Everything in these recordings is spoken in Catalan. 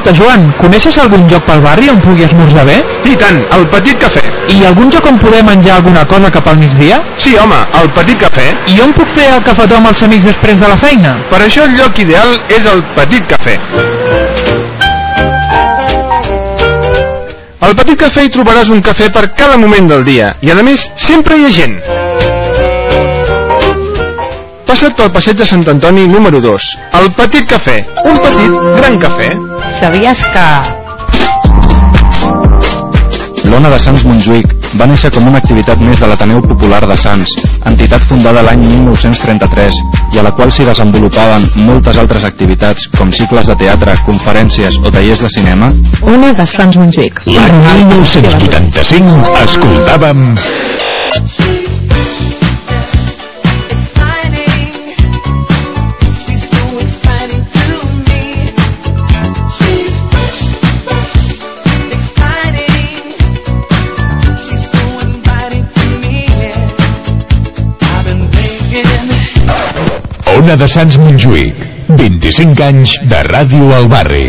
Escolta, Joan, coneixes algun lloc pel barri on pugui esmorzar bé? I tant, el Petit Cafè. I algun lloc on poder menjar alguna cosa cap al migdia? Sí, home, el Petit Cafè. I on puc fer el cafetó amb els amics després de la feina? Per això el lloc ideal és el Petit Cafè. Al Petit Cafè hi trobaràs un cafè per cada moment del dia i, a més, sempre hi ha gent. Passa't pel passeig de Sant Antoni número 2. El Petit Cafè. Un petit, gran cafè. Sabies que... L'Ona de Sants Montjuïc va néixer com una activitat més de l'Ateneu Popular de Sants, entitat fundada l'any 1933 i a la qual s'hi desenvolupaven moltes altres activitats com cicles de teatre, conferències o tallers de cinema? Ona de Sants Montjuïc. L'any 1985 escoltàvem... Ona de Sants Montjuïc. 25 anys de ràdio al barri.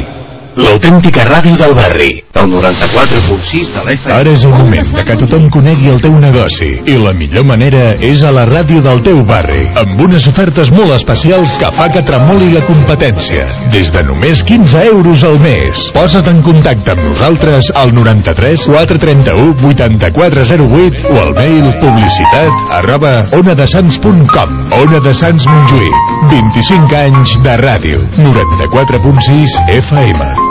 L'autèntica ràdio del barri. El 94.6 de l'FM. Ara és el moment de que tothom conegui el teu negoci i la millor manera és a la ràdio del teu barri amb unes ofertes molt especials que fa que tremoli la competència. Des de només 15 euros al mes. Posa't en contacte amb nosaltres al 93 431 8408 o al mail publicitat arroba onadesans.com Ona de Sants Montjuïc 25 anys de ràdio 94.6 FM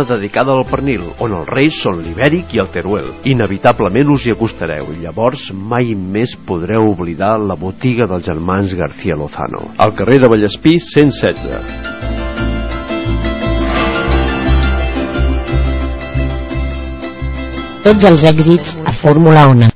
dedicada al pernil, on els reis són l'ibèric i el teruel. Inevitablement us hi acostareu i llavors mai més podreu oblidar la botiga dels germans García Lozano, al carrer de Vallespí 116. Tots els èxits a Fórmula 1.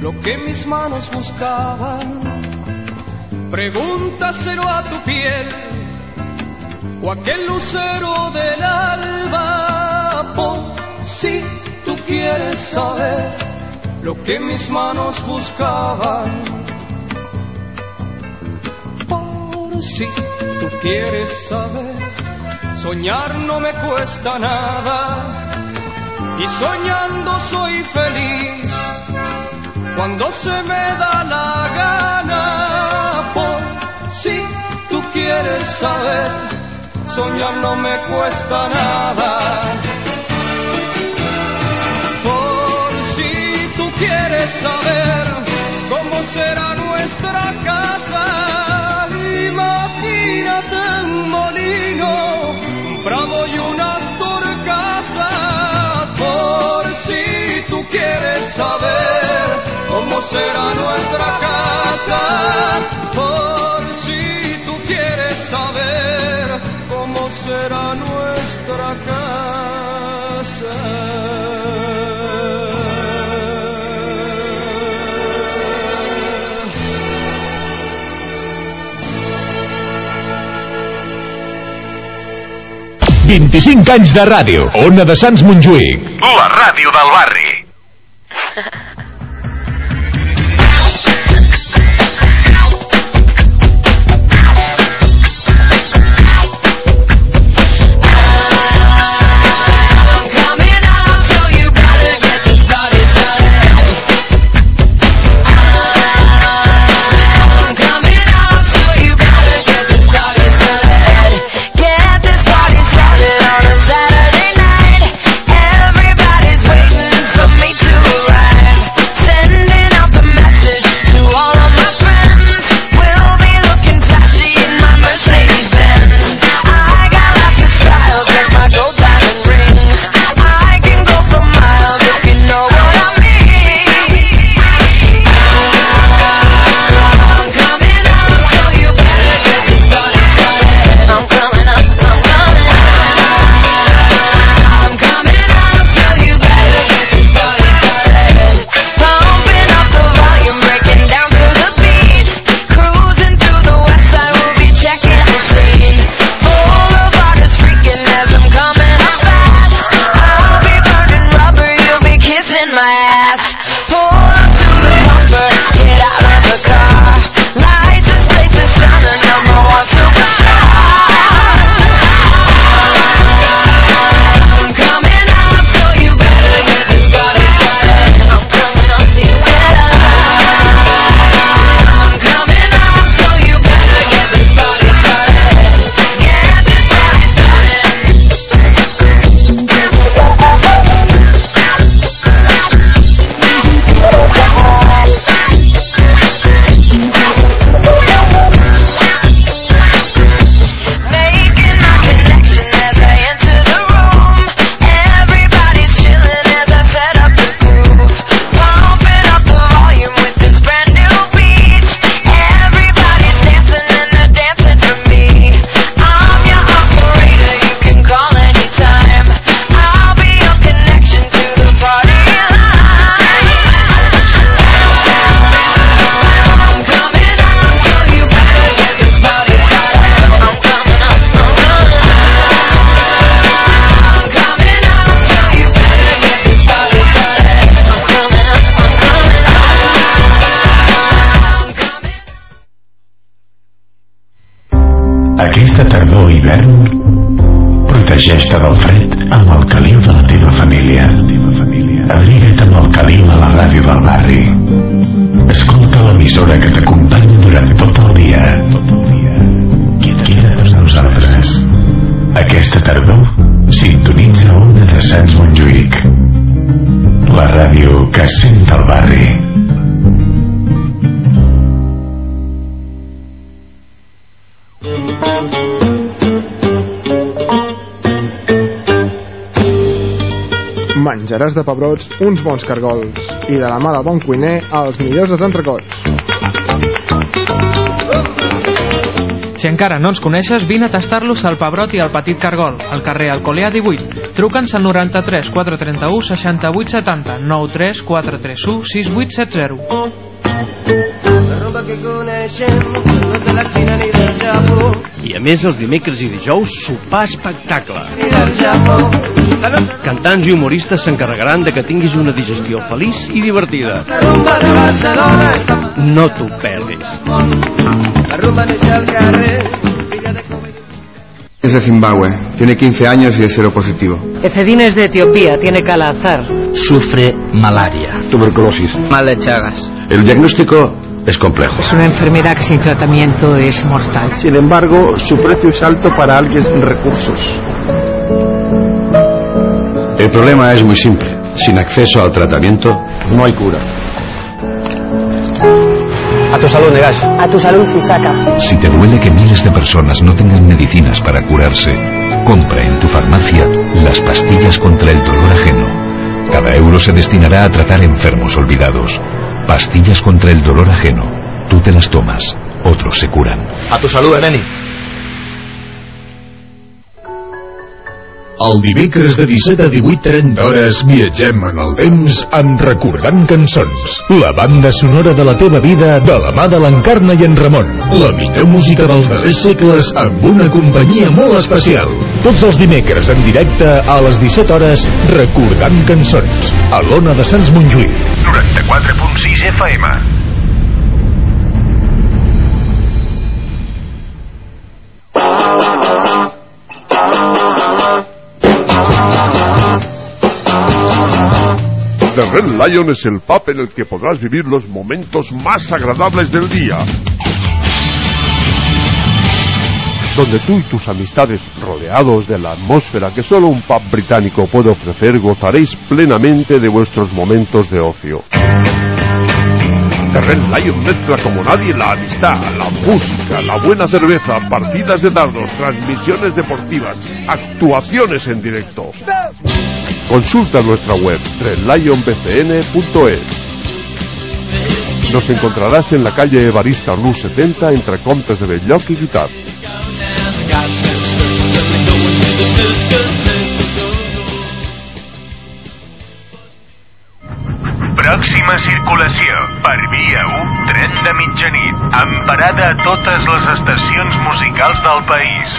Lo que mis manos buscaban, pregúntaselo a tu piel o aquel lucero del alba. Si tú quieres saber lo que mis manos buscaban. Por si tú quieres saber, soñar no me cuesta nada. Y soñando soy feliz cuando se me da la gana. Por si tú quieres saber, soñar no me cuesta nada. Por si tú quieres saber cómo será nuestra casa, imagínate un molino, un prado y unas saber cómo será nuestra casa, por si tú quieres saber cómo será nuestra casa. 25 anys de ràdio. Ona de Sants Montjuïc. La ràdio del barri. El barri. Menjaràs de pebrots uns bons cargols i de la mà del bon cuiner els millors dels entrecots. Si encara no ens coneixes, vine a tastar-los al Pebrot i al Petit Cargol, al carrer Alcolea 18. Truca'ns al 93 431 68 70 93 431 6870. La roba que coneixem no és de la Xina ni del Japó, I a més, els dimecres i dijous, sopar espectacle. Cantants i humoristes s'encarregaran de que tinguis una digestió feliç i divertida. rumba No t'ho perdis. La rumba neix al carrer, Es de Zimbabue, tiene 15 años y es seropositivo. Ecedine es de Etiopía, tiene calazar. Sufre malaria. Tuberculosis. Mal de Chagas. El diagnóstico es complejo. Es una enfermedad que sin tratamiento es mortal. Sin embargo, su precio es alto para alguien sin recursos. El problema es muy simple. Sin acceso al tratamiento, no hay cura. A tu salud, Negas. A tu salud, Fisaca. Si te duele que miles de personas no tengan medicinas para curarse, compra en tu farmacia las pastillas contra el dolor ajeno. Cada euro se destinará a tratar enfermos olvidados. Pastillas contra el dolor ajeno. Tú te las tomas, otros se curan. A tu salud, Neni. El dimecres de 17 a 18.30 hores viatgem en el temps en Recordant Cançons. La banda sonora de la teva vida de la mà de l'Encarna i en Ramon. La millor música dels darrers segles amb una companyia molt especial. Tots els dimecres en directe a les 17 hores Recordant Cançons. A l'Ona de Sants Montjuïc. 94.6 FM. The Red Lion es el pub en el que podrás vivir los momentos más agradables del día. Donde tú y tus amistades, rodeados de la atmósfera que solo un pub británico puede ofrecer, gozaréis plenamente de vuestros momentos de ocio. The Red Lion mezcla como nadie la amistad, la música, la buena cerveza, partidas de dardos, transmisiones deportivas, actuaciones en directo. Consulta nuestra web redlionbcn.es. Nos encontrarás en la calle Evarista Rus 70 entre Comtes de Belloc y Guitar. Pròxima circulació per via 1, tren de mitjanit, amb parada a totes les estacions musicals del país.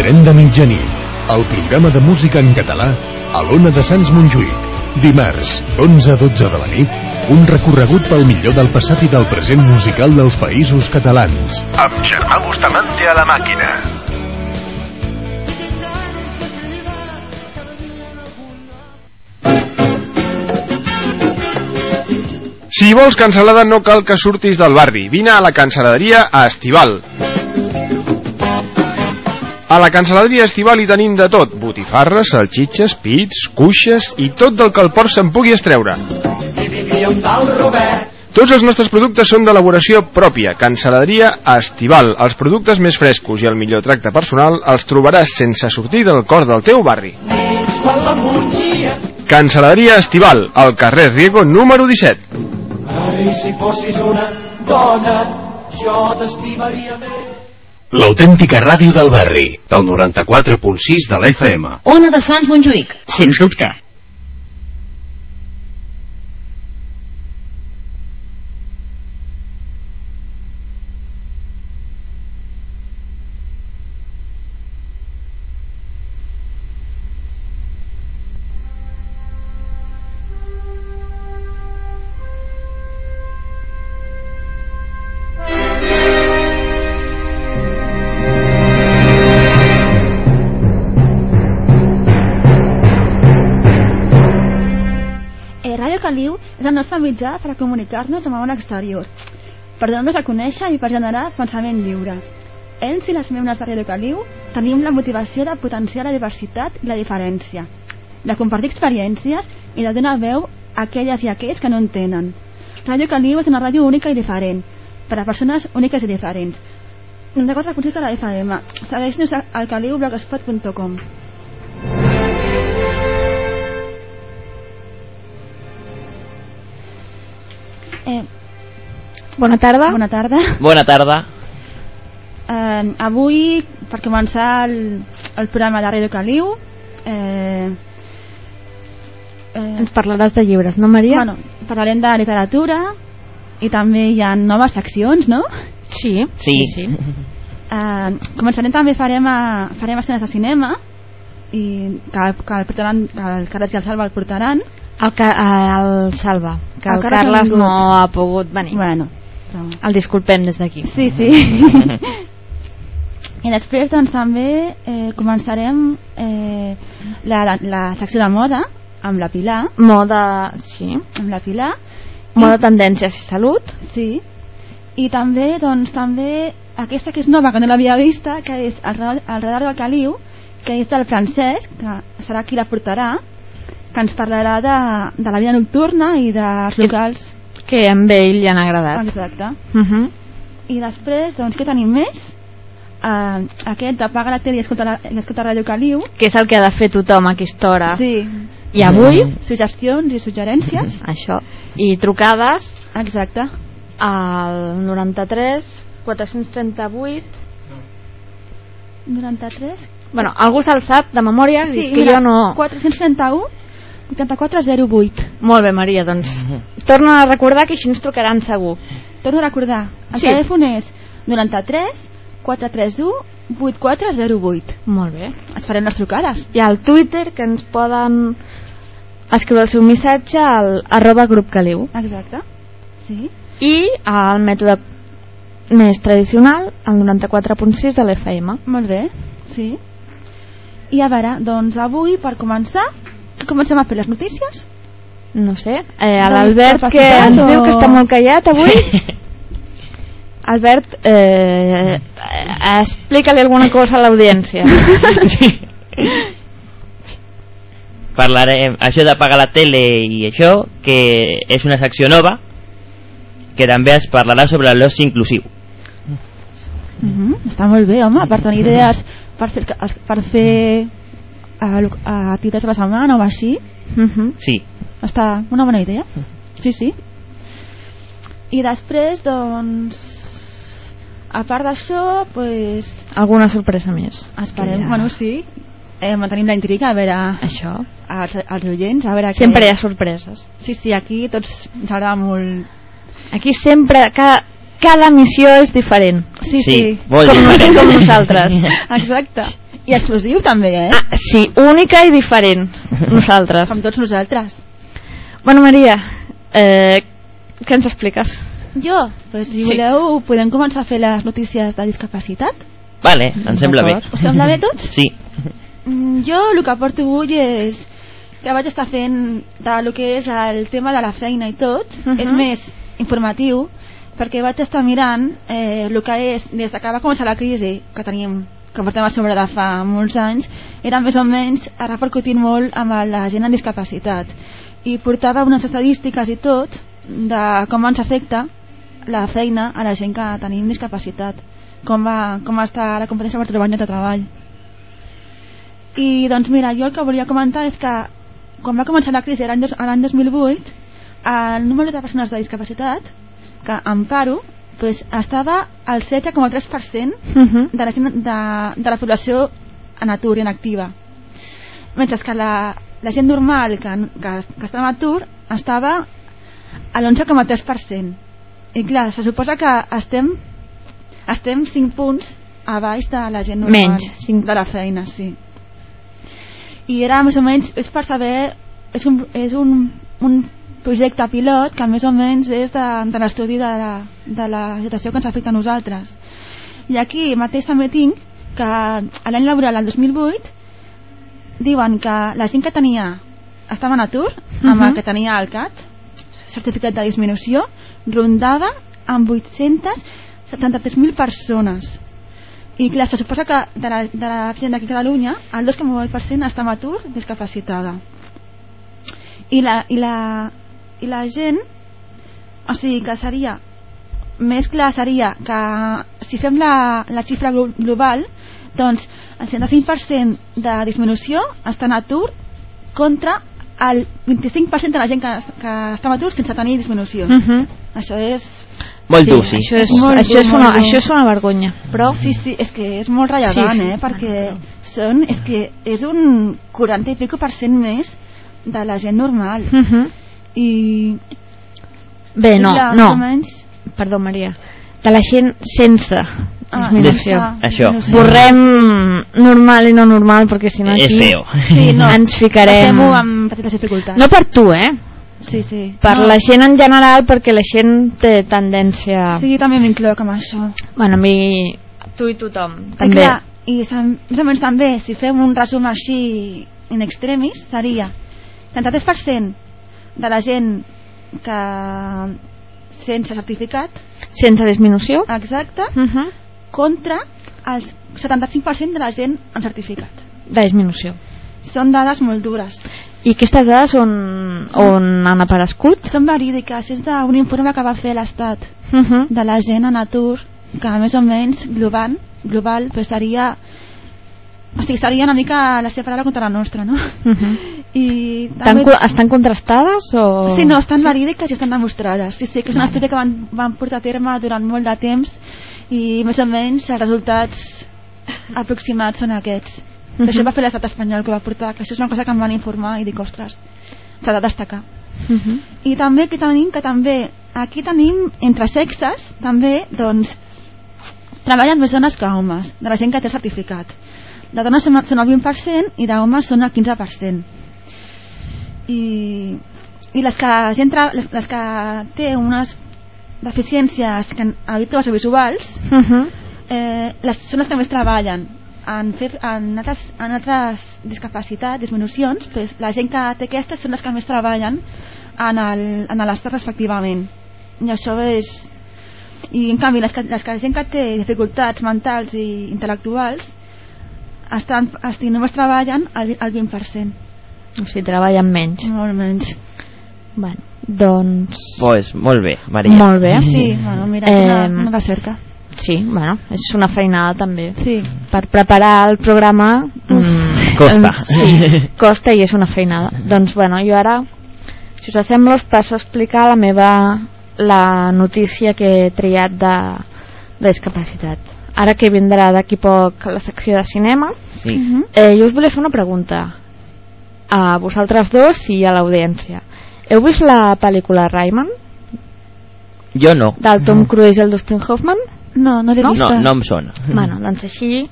Tren de mitjanit, el programa de música en català a l'Ona de Sants Montjuïc. Dimarts, 11 a 12 de la nit, un recorregut pel millor del passat i del present musical dels països catalans. Amb Germà Bustamante a la màquina. Si vols cansalada no cal que surtis del barri. Vine a la cansaladeria a Estival. A la cansaladeria Estival hi tenim de tot. Botifarres, salxitxes, pits, cuixes i tot del que el port se'n pugui estreure. Tots els nostres productes són d'elaboració pròpia. Cansaladeria Estival. Els productes més frescos i el millor tracte personal els trobaràs sense sortir del cor del teu barri. Cansaladeria Estival, al carrer Riego número 17. Ai, si fossis una dona, jo t'estimaria més. L'autèntica ràdio del barri. Del 94.6 de l'FM. Ona de Sants Montjuïc, sens dubte. Mitjà per a comunicar-nos amb el món exterior, per donar-nos a conèixer i per generar pensament lliure. Ells i les membres de Radio Caliu tenim la motivació de potenciar la diversitat i la diferència, de compartir experiències i de donar veu a aquelles i aquells que no en tenen. Radio Caliu és una ràdio única i diferent, per a persones úniques i diferents. 94.6 de la FM. Segueix-nos al caliublogspot.com. Eh, Bona tarda. Bona tarda. Bona tarda. Eh, avui, per començar el, el programa de Ràdio Caliu, eh, eh, Ens parlaràs de llibres, no, Maria? Bueno, parlarem de literatura i també hi ha noves seccions, no? Sí. Sí. sí. Eh, començarem també farem, a, farem escenes de cinema i que, que, el, portaran, que el Carles i el Salva el portaran El, ca el Salva, que el, El Carles no ha pogut venir. Bueno, però... El disculpem des d'aquí. Sí, sí. I després doncs també eh, començarem eh, la, la, la secció de moda amb la Pilar. Moda, sí. Amb la Pilar. Moda, tendències i salut. Sí. I també, doncs, també aquesta que és nova, que no l'havia vista, que és el, el radar del Caliu, que és del Francesc, que serà qui la portarà, que ens parlarà de, de la vida nocturna i dels locals. Que a ell li han agradat. Exacte. Uh -huh. I després, doncs, què tenim més? Uh, aquest apaga la tele i escolta, la, i escolta Ràdio Caliu. Que és el que ha de fer tothom a aquesta hora. Sí. I avui? Suggestions i suggerències. Això. I trucades Exacte. al 93 438 93. Bueno, algú se'l sap de memòria? Sí, és que mira, jo no... 431 8408. Molt bé, Maria, doncs torna a recordar que així ens trucaran segur. Torno a recordar. El Sí. telèfon és 93 431 8408. Molt bé. Esperem les trucades. Hi ha el Twitter que ens poden escriure el seu missatge al arroba grup caliu. Exacte. Sí. I el mètode més tradicional, el 94.6 de l'FM. Molt bé, sí. I a veure, doncs avui, per començar, comencem a fer les notícies? No sé, eh, l'Albert que ens o- diu que està molt callat avui. Albert, eh, eh, explica-li alguna cosa a l'audiència. Parlarem això d'apagar la tele i això, que és una secció nova, que també es parlarà sobre l'oci inclusiu. Mm -hmm. Està molt bé, home, per tenir idees per fer, per fer uh, uh, activitats a la setmana o així. Mm -hmm. Sí. Està una bona idea. Sí, sí. I després, doncs, a part d'això, pues, Alguna sorpresa més. esperem, Que ja- bueno, sí, eh, mantenim la intriga, a veure... Això. Els, els oients, a veure... Sempre què... hi ha sorpreses. Sí, sí, aquí tots ens agrada molt... Aquí sempre, cada, cada missió és diferent. Sí, sí. molt com, com nosaltres. Exacte. I exclusiu també, eh? Ah, sí, única i diferent. Nosaltres. Com tots nosaltres. Bueno, Maria, eh, què ens expliques? Jo, pues, si Sí. voleu, podem començar a fer les notícies de discapacitat. Vale, em sembla bé. Us sembla bé tots? Sí. Mm, Jo el que porto avui és que vaig estar fent de lo que és el tema de la feina i tot, Mhm. és més informatiu, perquè vaig estar mirant eh, el que és, des de que va començar la crisi que teníem que portem a sobre de fa molts anys, era més o menys ha repercutit molt amb la gent amb discapacitat. I portava unes estadístiques i tot de com ens afecta la feina a la gent que tenim discapacitat. Com, va, com està la competència per trobar lloc de treball. I doncs mira, jo el que volia comentar és que quan va començar la crisi l'any dos- l'any 2008 el número de persones de discapacitat que en paro pues, estava al 7,3% Mhm. de la, gent, de, de la població en atur i en activa mentre que la, la gent normal que, que, que està en atur estava a l'11,3% i clar, se suposa que estem estem 5 punts a baix de la gent normal Menys, cinc. de la feina, sí i era més o menys és per saber és un, és un, un projecte pilot que més o menys és de, de l'estudi de, la, de la situació que ens afecta a nosaltres. I aquí mateix també tinc que a l'any laboral del 2008 diuen que la gent que tenia estava en atur amb Mhm. el que tenia el CAT certificat de disminució rondava amb 873.000 persones. I clar, se suposa que de la, de la gent d'aquí a Catalunya el 2,8% està en atur discapacitada i la, i la, i la gent o sigui que seria més clar seria que si fem la, la xifra glo- global doncs el 105% de disminució està en atur contra el 25% de la gent que, que està en atur sense tenir disminució Mhm. això és Molt sí, dur, sí. Això és, Molt això, dur, és una, dur. això és una vergonya. Però sí, sí, és que és molt rellevant, Sí, sí. eh? perquè són, és que és un 40 i pico per cent més de la gent normal Mhm. I Bé, i no, clar, no. menys Perdó, Maria. De la gent sense Ah, disminució. sense Això. disminució. Borrem normal i no normal, perquè si no És aquí feo. Sí, no. ens ficarem... Amb petites dificultats. No per tu, eh? Sí, sí. Per no. la gent en general, perquè la gent té tendència... Sí, també m'incloc amb això. Bueno, a mi... Tu i tothom, I, també. clar, i més o menys també, si fem un resum així in extremis, seria 33% de la gent que sense certificat Sense disminució. exacte Uh -huh. contra el 75% de la gent amb certificat De disminució. són dades molt dures I aquestes dades on, on han aparegut? són verídiques, és d'un informe que va fer l'Estat Uh -huh. de la gent en atur que més o menys global, global pues seria o sigui, seria una mica la seva paraula contra la nostra, no? Uh -huh. I Estan, co- estan contrastades o...? Sí, no, estan verídiques i estan demostrades. Sí, sí, que és un estudi que van, van portar a terme durant molt de temps i més o menys els resultats aproximats són aquests. Uh Mhm. Això va fer l'estat espanyol que va portar, que això és una cosa que em van informar i dic, ostres, s'ha de destacar. Uh -huh. I també que tenim que també aquí tenim entre sexes també doncs treballen més dones que homes de la gent que té certificat de dones són el 20% i d'homes són el 15% i, i les que gent les, les que té unes deficiències que, auditives o visuals Uh -huh. eh, les, són les que més treballen en, fer, en, altres, en altres discapacitats, disminucions pues, la gent que té aquestes són les que més treballen en el- en l'estat respectivament i això és i en canvi les que, les que la gent que té dificultats mentals i intel·lectuals estan, estan, només treballen el, el 20% O sigui, treballen menys. molt menys Bueno, doncs... Pues, molt bé, Maria. Molt bé. sí, bueno, mira, és una, una recerca Sí, bueno, és una feinada també. Sí. Per preparar el programa... mm, Costa. Sí, costa i és una feinada. Doncs bueno, jo ara, si us sembla, us passo a explicar la meva la notícia que he triat de, de discapacitat. Ara que vindrà d'aquí poc la secció de cinema, Sí. eh, jo us volia fer una pregunta a vosaltres dos i a l'audiència. Heu vist la pel·lícula Rayman, Jo no. del Tom Cruise i el Dustin Hoffman? no, no l'he No? vista No, no em sona. Bueno, doncs així...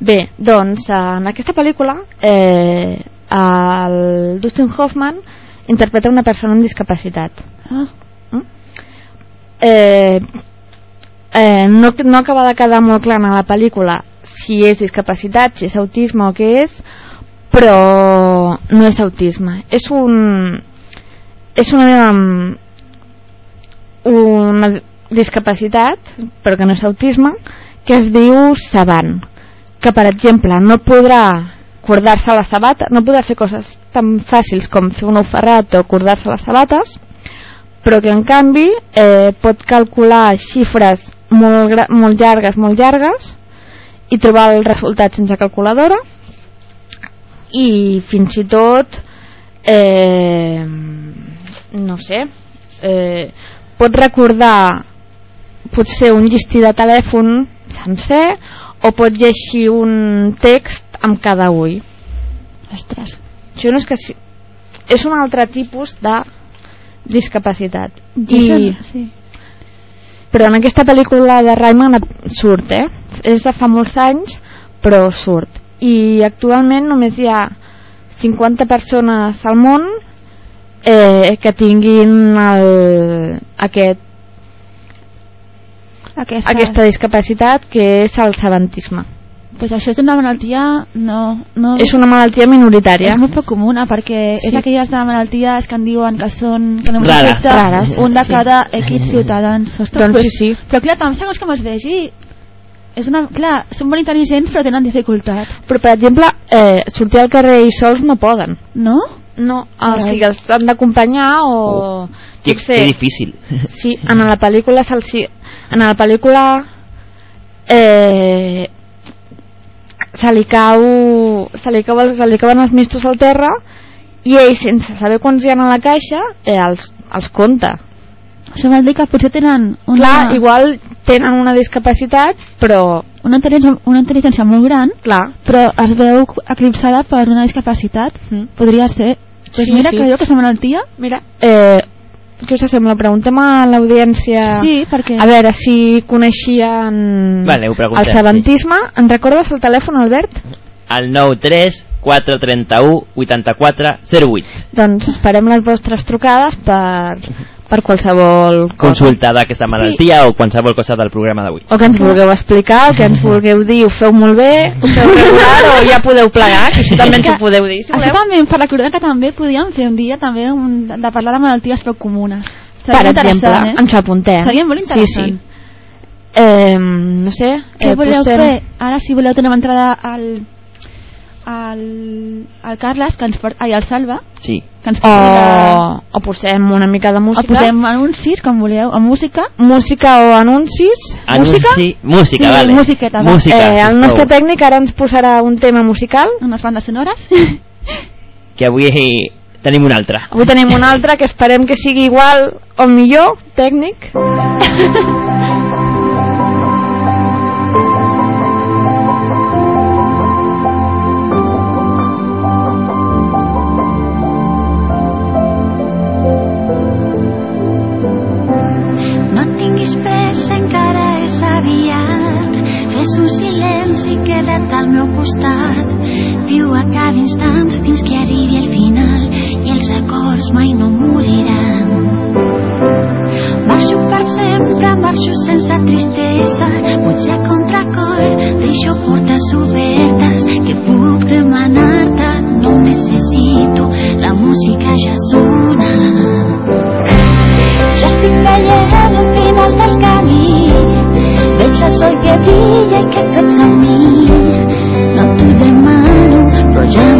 Bé, doncs en aquesta pel·lícula eh, el Dustin Hoffman interpreta una persona amb discapacitat. ah, Eh, eh, no, no acaba de quedar molt clar en la pel·lícula si és discapacitat, si és autisme o què és, però no és autisme. És un... És una... una discapacitat, però que no és autisme, que es diu savant, que per exemple no podrà cordar-se la sabata, no podrà fer coses tan fàcils com fer un oferrat o cordar-se les sabates, però que en canvi eh, pot calcular xifres molt, molt llargues, molt llargues i trobar el resultat sense calculadora i fins i tot eh, no sé eh, pot recordar potser un llistí de telèfon sencer o pot llegir un text amb cada ull. Ostres. Això no és que si... és un altre tipus de discapacitat. I... i sí. Però en aquesta pel·lícula de Rayman surt, eh? És de fa molts anys, però surt. I actualment només hi ha 50 persones al món eh, que tinguin el, aquest, aquesta, aquesta discapacitat que és el savantisme. Pues això és una malaltia no, no... És una malaltia minoritària. És molt poc comuna perquè Sí. és aquelles de malalties que en diuen que són que només Rares. afecta Rares, un de sí. cada X ciutadans. Ostres, Doncs pues, sí, sí. Però clar, també segons com es vegi és una, clar, són molt intel·ligents però tenen dificultats. Però, per exemple, eh, sortir al carrer i sols no poden. No? No, o Carai. sigui, els han d'acompanyar o... Que, jo què sé. que difícil. Sí, en la pel·lícula. En la pel·lícula eh, se li cau se li, cau, se li cauen els mistos al terra i ell sense saber quants hi ha a la caixa eh, els, els compta Això vol dir que potser tenen una... clar, igual tenen una discapacitat però una intel·ligència, una intel·ligència molt gran, clar. però es veu eclipsada per una discapacitat. Mm. Podria ser. Pues Sí, mira sí. que jo que és una malaltia... Mira, eh, què us sembla? Preguntem a l'audiència Sí, perquè... a veure si coneixien Vale, el sabentisme. En recordes el telèfon, Albert? Al 93 431 84 08. Doncs esperem les vostres trucades per, per qualsevol cosa. Consulta d'aquesta malaltia o qualsevol cosa del programa d'avui. O que ens vulgueu explicar, o que ens vulgueu dir, ho feu molt bé, ho feu regular, o ja podeu plegar, que això també ens ho podeu dir, si Això voleu. també, per recordar que també podíem fer un dia també un, de parlar de malalties poc comunes. Per Seria exemple, interessant, eh? ens apuntem. Seria molt interessant. Sí, sí. Eh, no sé, Què eh, voleu posem... fer? Ara si voleu tenir una entrada al, al, al Carles, que ens port, ai, al Salva, Sí. que ens O, o posem una mica de música. o posem anuncis, com voleu, o música. música o anuncis. Anunci- música, sí, vale. musiqueta, va. Música, eh, el nostre tècnic ara ens posarà un tema musical. Unes bandes sonores. Que avui tenim un altre. Avui tenim un altre que esperem que sigui igual o millor, tècnic. el sol que brilla i que tu ets amb mi. No t'ho demano, però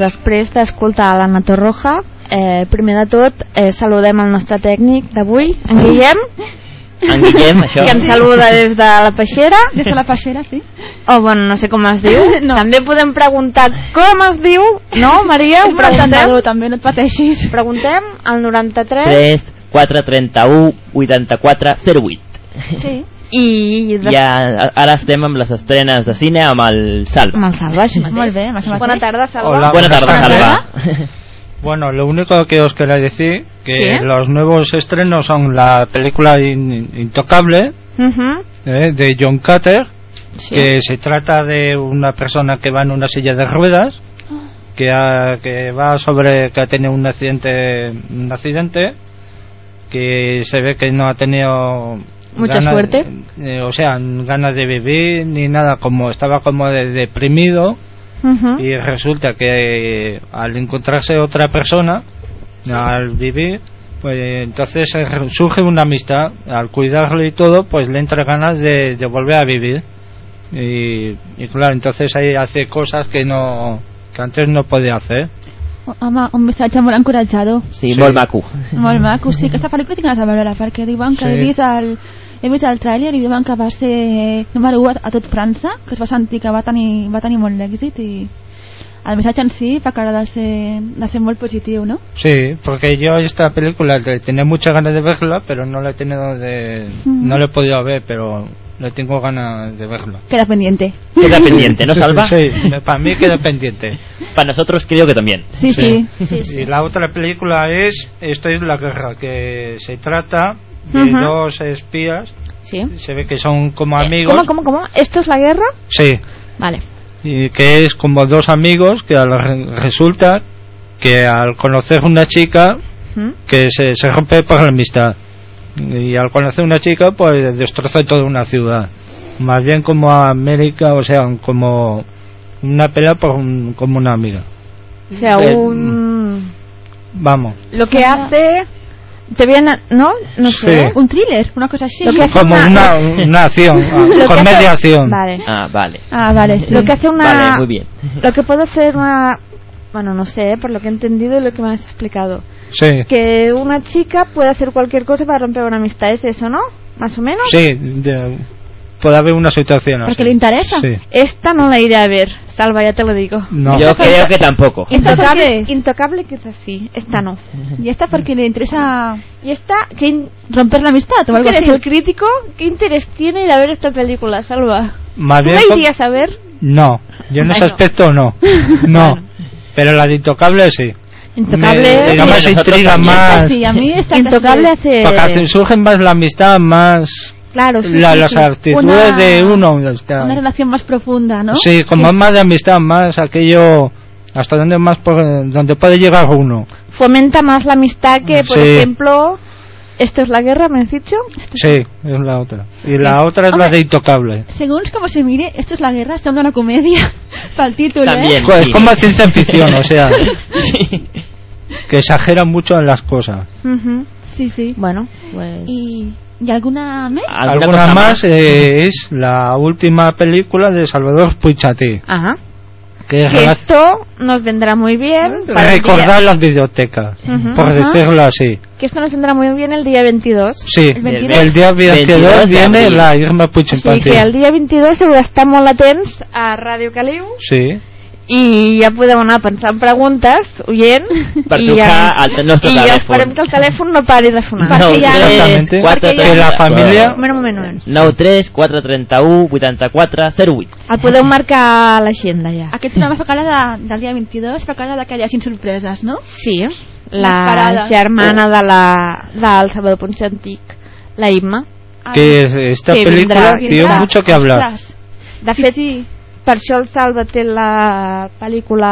després d'escoltar l'Anna Torroja, eh, primer de tot eh, saludem el nostre tècnic d'avui, en Guillem, En Guillem, això. que em saluda des de la peixera. Des de la peixera, sí. O, bueno, no sé com es diu. No. També podem preguntar com es diu, no, Maria? Ho És entendedor, també, no et pateixis. Preguntem al 93 3, 4, 31, 84, 08. Sí. I... I a- ara estem amb les estrenes de cine amb el Salva. Amb el Salva, així mateix. Molt bé, amb això Bona mateix. tarda, Salva. Hola, Buena buenas tarde, tardes. Salva. Bueno, lo único que os quería decir que ¿Sí? los nuevos estrenos son la película In- Intocable eh, de John Carter, Sí. que se trata de una persona que va en una silla de ruedas, que, ha- que va sobre que ha tenido un accidente, un accidente, que se ve que no ha tenido Mucha ganas- suerte. eh, o sea, ganas de vivir ni nada, como estaba como de- deprimido y resulta que eh, al encontrarse otra persona al vivir pues entonces eh, surge una amistad. Al cuidarlo y todo pues le entra ganas de, de volver a vivir. Y, y claro entonces ahí hace cosas que no que antes no podía hacer Home, un missatge molt encoratjador. Sí, Sí. molt maco. Molt maco, sí, aquesta pel·lícula tinc ganes de veure-la perquè diuen que Sí. he vist el he vist el tràiler i diuen que va ser número 1 a, a tot França, que es va sentir que va tenir, va tenir molt d'èxit i el missatge en si fa cara de ser, de ser molt positiu, no? sí porque yo esta película te- tenía muchas ganas de verla pero no la he tenido de no la he podido ver pero le tengo ganas de verla Queda pendiente. Queda pendiente, ¿no, Salva? sí para mí queda pendiente Para nosotros creo que también. Sí, sí. Y la otra película es Esto es la guerra, que se trata de dos espías. Sí. Se ve que son como amigos. ¿Cómo, cómo, cómo? ¿Esto es la guerra? Sí. Vale. Y que es como dos amigos que al- resulta que al conocer una chica ¿Mm? que se, se rompe por la amistad. Y al conocer una chica pues destroza toda una ciudad. Más bien como América, o sea, como una pelea por un- como una amiga. O sea, Eh, un... Vamos. Lo que hace... Te viene... ¿No? No sé. Sí. Un thriller, una cosa así. Lo que hace Como una, una acción, comedia hace- acción. Vale. Ah, vale. Ah, vale, sí. Lo que hace una... Vale, muy bien. Lo que puede hacer una... Bueno, no sé, por lo que he entendido y lo que me has explicado. Sí, Que una chica puede hacer cualquier cosa para romper una amistad, ¿es eso, no? Más o menos. sí, de- puede haber una situación así. Porque le interesa. Sí. Esta no la iré a ver, Salva, ya te lo digo. No. Yo creo que tampoco. ¿Esta por qué Intocable, es? intocable quizás sí, esta no. ¿Y esta porque le interesa ¿Y esta qué, in- romper la amistad o ¿Tú algo que eres así? el crítico? ¿Qué interés tiene ir a ver esta película, Salva? Más ¿Tú bien la irías a ver? No, yo en ese no. aspecto no. No. Pero la de Intocable sí. Intocable. Me, digamos, Nosotros intriga también. más. Sí, a mí esta Intocable hace... Porque surgen más la amistad, más Claro, sí, la- sí, las sí. actitudes Una- de uno. está- Una relación más profunda, ¿no? Sí, como más de amistad, más aquello hasta donde más donde puede llegar uno. Fomenta más la amistad que, por Sí. ejemplo... ¿Esto es la guerra, me has dicho? Sí, es la otra. Y la otra es la Hombre. de Intocable. Según como se mire, esto es la guerra, está una comedia para el título, También. ¿eh? Co- Es sí. como ciencia ficción, o sea, que exagera mucho en las cosas. Ujú. Sí, sí. Bueno, pues... ¿Y, ¿y alguna más? ¿Alguna Alguna cosa más eh, es la última película de Salvador Puigchatí, Ajá. Que Que esto nos vendrá muy bien para día- recordar las bibliotecas, Ujú. por Ajá. decirlo así. Que esto nos vendrá muy bien el día 22. Sí, El 22. el día 22 22 de viene la Irma O sigui Puigchatí. que el dia 22 heu d'estar molt atents a Ràdio Caliu Sí, i ja podeu anar pensant preguntes, oient, Per i, trucar al nostre i telèfon. esperem que el telèfon no pari de sonar. No, Perquè ja- tres, Exactamente. quatre, Perquè ja- que la moment. 9 3 4 31 84 08 El podeu marcar a l'agenda ja. Aquest programa fa cara de, del dia 22, fa cara de que hi hagin sorpreses, no? Sí, la germana de la, del Salvador Ponxantic, la Imma. Que es- esta Que película dio mucho que hablar. De Sí, fet, sí. Per això el Salva té la pel·lícula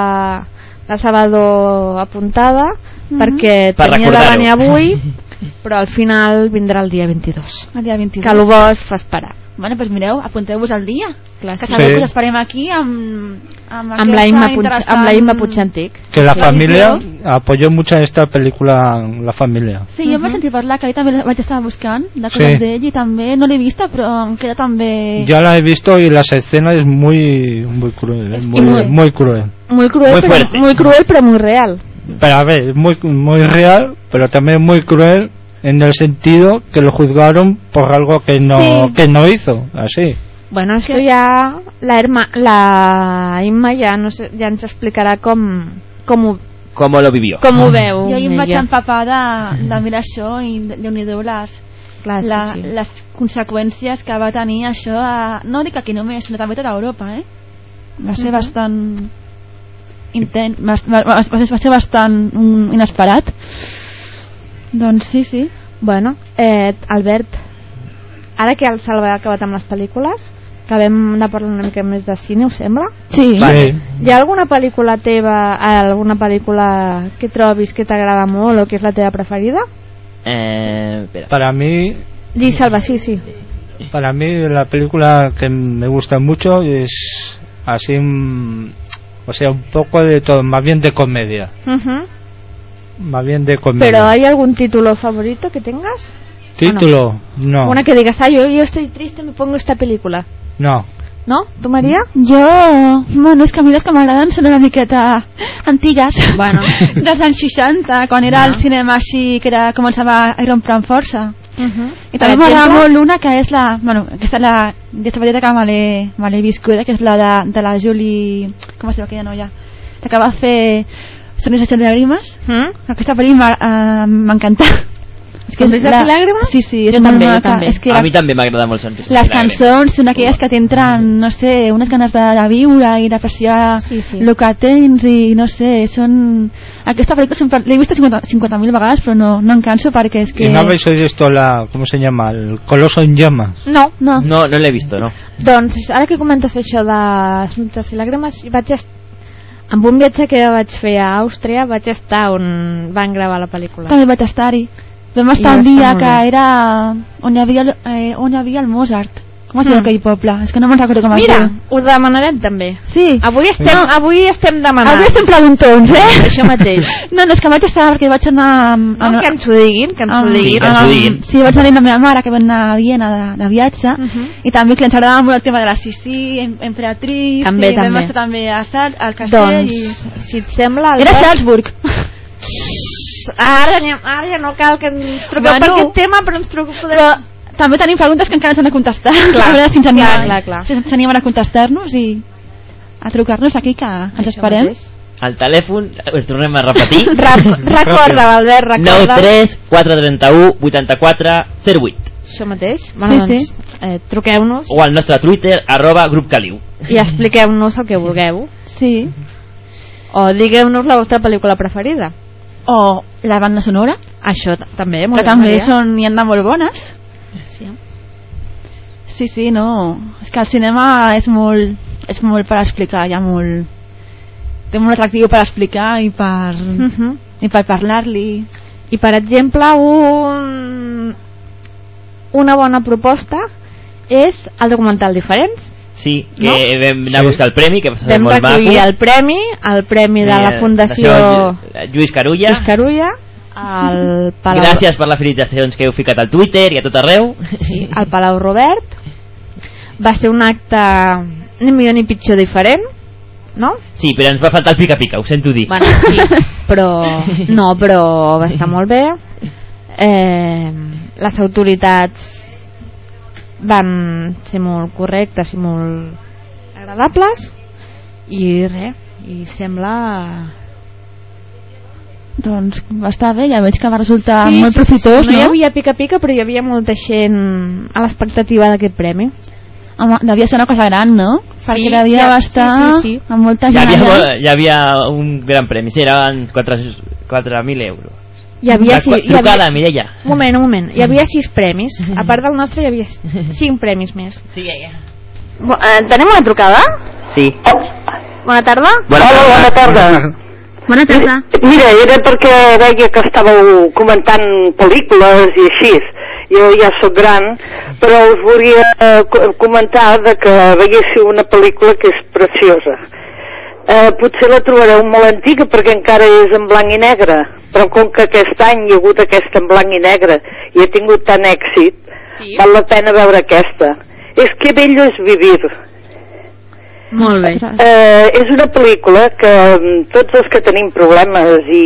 de Salvador apuntada, Mhm. perquè Per tenia de venir avui, però al final vindrà el dia 22. El dia 22. Que el bo es fa esperar. Bueno, doncs mireu, apunteu-vos al dia. Clar, que sí. sabeu Sí. que us esperem aquí amb, amb, amb la Imma, interessant- amb la Imma Puigcentic. Que la Sí. familia apoyó mucho en esta película, la familia. Sí, jo em vaig sentir parlar, que ahir també la vaig estar buscant, de Sí. coses d'ell, i també no l'he vista, però em queda també... Ya la he visto y las escenas es muy, muy cruel, es muy, muy- muy cruel. Muy cruel, Muy pero, fuerte. muy cruel, pero muy real. Pero a ver, muy, muy real, pero también muy cruel en el sentido que lo juzgaron por algo que no, Sí. que no hizo, así. Bueno, esto ya la, herma, la Imma ja, no sé, ja ens explicarà com, com, ho, ¿Cómo lo vivió? com ho veu. Jo ahir em vaig empapar de, de mirar això i déu nhi les, Clar, sí, la, sí. les conseqüències que va tenir això, a, no dic aquí només, sinó també a tota Europa, eh? Va ser Mhm. bastant intens, va, va, va, va ser bastant inesperat. Doncs sí, sí. Bueno, eh, Albert, ara que el Salva ha acabat amb les pel·lícules, acabem de parlar una mica més de cine, us sembla? Sí. Sí. Hi ha alguna pel·lícula teva, alguna pel·lícula que trobis que t'agrada molt o que és la teva preferida? Eh, espera. Para mí, Di Salva, sí, sí. para mí la película que me gusta mucho es así, mm, o sea, un poco de todo, más bien de comedia, Ujú. Más bien de comedia. Pero ¿hay algún título favorito que tengas? Título, no, Una que digas, ah, yo, yo estoy triste, me pongo esta película. no. ¿No? ¿Tú, María? Jo, bueno, és que a mi les que m'agraden són una miqueta antigues. Bueno. dels anys 60, quan era el cinema així, que era, començava a rompre amb força. Uh I també m'agrada molt una que és la... Bueno, aquesta és la... Aquesta petita que me l'he me l'he viscuda, que és la de, de la Julie... Com es diu aquella noia? La que va fer Sonrises i llàgrimes. Mm? Aquesta pel·lícula m'ha- eh, m'ha encantat. És que la- i llàgrimes? Sí, sí. És Jo també, jo també. És que A la- mí también me agrada molt Sonrises les cançons són aquelles que t'entren, no sé, unes ganes de, de viure i d'apreciar Sí, sí. el que tens i no sé, són... Aquesta pel·lícula sempre l'he vista 50 50.000 vegades però no, no em canso perquè és que... ¿Y no habéis oído esto, la, ¿cómo se llama? El Coloso en llamas. No, no. No, no l'he visto, no. Doncs ara que comentes això de Sonrises i Làgrimes, vaig est... amb un viatge que vaig fer a Àustria vaig estar on van gravar la pel·lícula. També vaig estar-hi. Vam estar I un dia que era on hi havia, eh, on hi havia el Mozart. Com es diu Mm. aquell poble? És que no me'n recordo com es Mira, diu. ho demanarem també. Sí. Avui estem, avui estem demanant. Avui estem preguntons, eh? Això mateix. No, no, és que vaig estar perquè vaig anar... Amb, No, que ens ho diguin, que ens ho amb- diguin. que ens ho amb- diguin. Sí, vaig anar amb la meva mare que va anar a Viena de, de viatge Mhm. i també que ens agradava molt el tema de la Sissi, em- Emperatriz També, i vam també. estar també a Sal, al castell Doncs, i... si et sembla... Era Albert, Salzburg. Ara, ara ja no cal que ens truqueu Bueno. per aquest tema, però ens truqueu... Podem... Però també tenim preguntes que encara ens han de contestar. Clar, a veure si ens animen, clar, clar, clar. Si ens animen a contestar-nos i a trucar-nos aquí que ens Això esperem. mateix. Al telèfon, us tornem a repetir. Re- recorda, Albert, recorda. 93 431 84 08 Això mateix. Bueno, Sí, doncs, eh, truqueu-nos o al nostre Twitter arroba grup caliu. i expliqueu-nos el que vulgueu. Sí. O digueu-nos la vostra pel·lícula preferida. O la banda sonora, Això també, molt que bé, també Maria. són, hi han de molt bones. Sí. Sí, sí, no. És que el cinema és molt, és molt per explicar, hi ha molt... Té molt atractiu per explicar i per, Mhm. i per parlar-li. I per exemple, un... una bona proposta és el documental Diferents. Sí, que No? vam anar a buscar el premi, que va ser Vam molt maco. recollir el premi, el premi de la Eh, Fundació Fundació Lluís Carulla. Lluís Carulla, al Palau, Gràcies per les felicitacions que heu ficat al Twitter i a tot arreu. sí, al Palau Robert. Va ser un acte ni millor ni pitjor diferent, no? Sí, però ens va faltar el pica-pica, ho sento dir. Bueno, sí, però... No, però va estar molt bé. Eh, les autoritats van ser molt correctes i molt agradables i res, i sembla... Doncs va estar bé, ja veig que va resultar Sí, molt sí, sí, profitós, sí. No hi no? havia pica-pica, però hi havia molta gent a l'expectativa d'aquest premi. Home, devia ser una cosa gran, no? Perquè devia ja- estar sí, sí, sí. amb molta Hi gent havia, allà. hi havia un gran premi, sí, eren 4.000 euros. Hi havia, sí, hi Trucada, havia... Mireia. Un moment, un moment. Hi havia sis premis. A part del nostre hi havia cinc premis més. Sí, ja. Eh, tenim una trucada? Sí. Bona tarda. Hola, bona tarda. Bona tarda. Mira, era perquè veia que estàveu comentant pel·lícules i així, jo ja sóc gran, però us volia eh, co- comentar de que veiéssiu una pel·lícula que és preciosa. Eh, potser la trobareu molt antiga perquè encara és en blanc i negre, però com que aquest any hi ha hagut aquesta en blanc i negre i ha tingut tant èxit, sí. val la pena veure aquesta. És que bello és vivir. Molt bé. Eh, és una pel·lícula que mm, tots els que tenim problemes i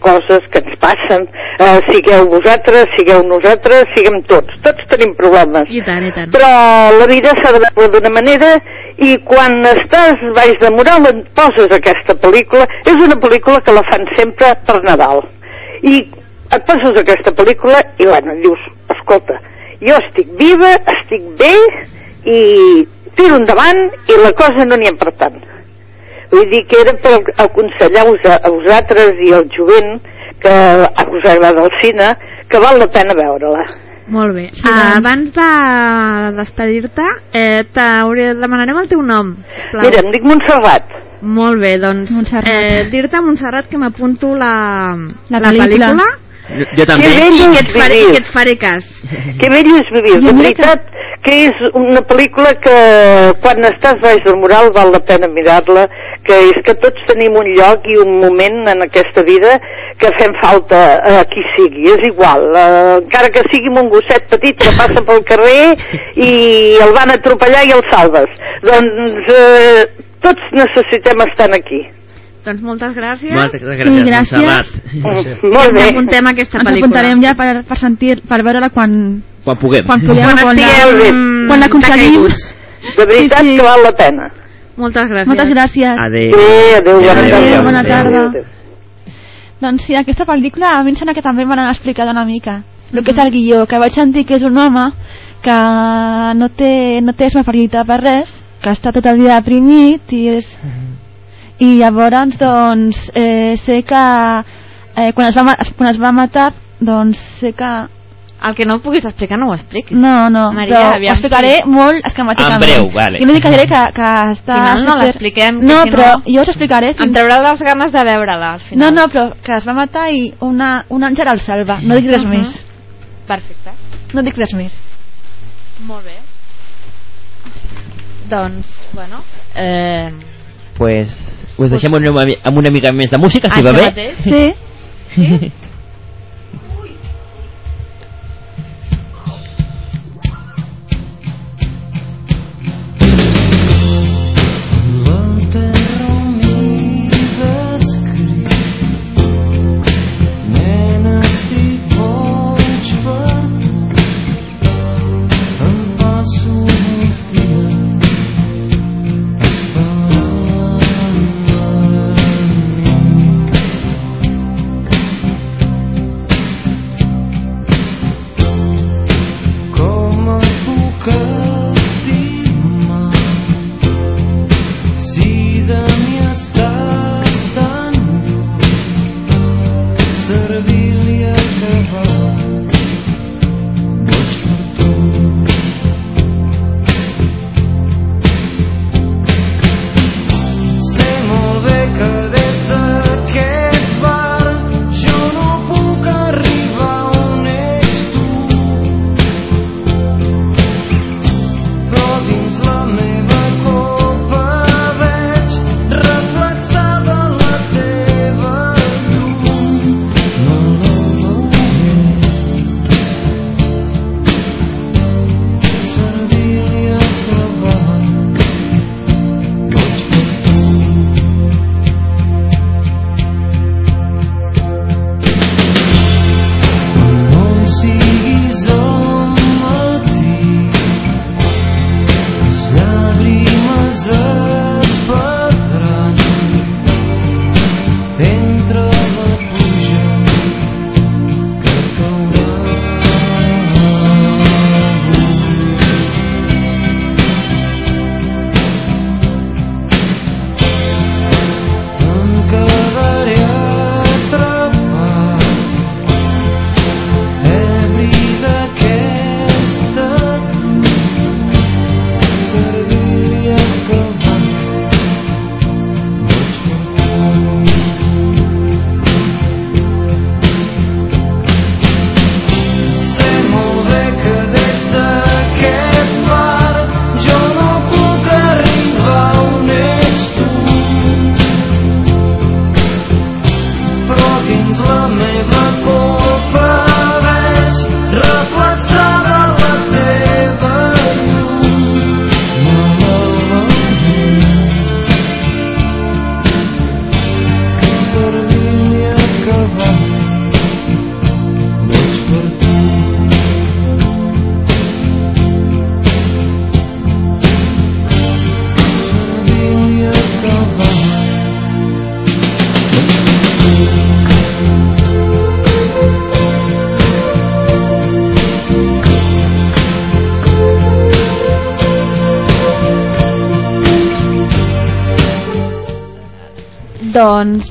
coses que ens passen, eh, sigueu vosaltres, sigueu nosaltres, siguem tots, tots tenim problemes. I tant, i tant. Però la vida s'ha de veure d'una manera i quan estàs baix de moral et poses aquesta pel·lícula. És una pel·lícula que la fan sempre per Nadal. I et poses aquesta pel·lícula i bueno, dius, escolta, jo estic viva, estic bé i tiro endavant i la cosa no n'hi ha per tant. Vull dir que era per aconsellar-vos a, a vosaltres i al jovent que a us agrada el cine, que val la pena veure-la. Molt bé. Sí, Ah, doncs. abans de despedir-te, eh, t'hauré demanarem el teu nom. sisplau. Mira, em dic Montserrat. Molt bé, doncs Montserrat. eh, dir-te, Montserrat, que m'apunto la, La la pel·lícula. pel·lícula Jo, jo també. Que bello i que és et faré, vivir. que et faré cas. Que bello és vivir. De veritat que és una pel·lícula que quan estàs baix del moral val la pena mirar-la, que és que tots tenim un lloc i un moment en aquesta vida que fem falta a qui sigui, és igual, eh, encara que sigui un gosset petit que passa pel carrer i el van atropellar i el salves. Doncs eh, tots necessitem estar aquí. Doncs moltes gràcies. Moltes gràcies, Sí, gràcies. Montserrat. Molt bé. Ens apuntem aquesta Ens pel·lícula. apuntarem ja per, per sentir, per veure-la quan, Quan puguem. quan puguem, Quan quan, estiguem la, quan l'aconseguim. decaiguts. De veritat Sí, sí. que val la pena. Moltes gràcies. Moltes gràcies. Adéu. Sí, adéu, bona Adéu, tarda. bona adéu. tarda. Adéu. Doncs sí, aquesta pel·lícula a mi em sembla que també me l'han explicat una mica. El que és el guió, que vaig sentir que és un home que no té, no té esmaferitat per res, que està tot el dia deprimit i és... I llavors, doncs, eh, sé que eh, quan, es va, quan es va matar, doncs sé que... El que no puguis explicar no ho expliquis. No, no, Maria, però ho explicaré si- molt esquemàticament. En breu, vale. I no dic que diré que, que està... Final no super- l'expliquem, que No, si però no- jo us explicaré. Em traurà les ganes de veure-la al No, final. no, però que es va matar i una, un àngel el salva. No dic res Mhm. més. Perfecte. No dic res més. Molt bé. Doncs, bueno... Eh, Pues, us deixem amb una, amb una mica més de música, si Això va bé. mateix. Sí. sí?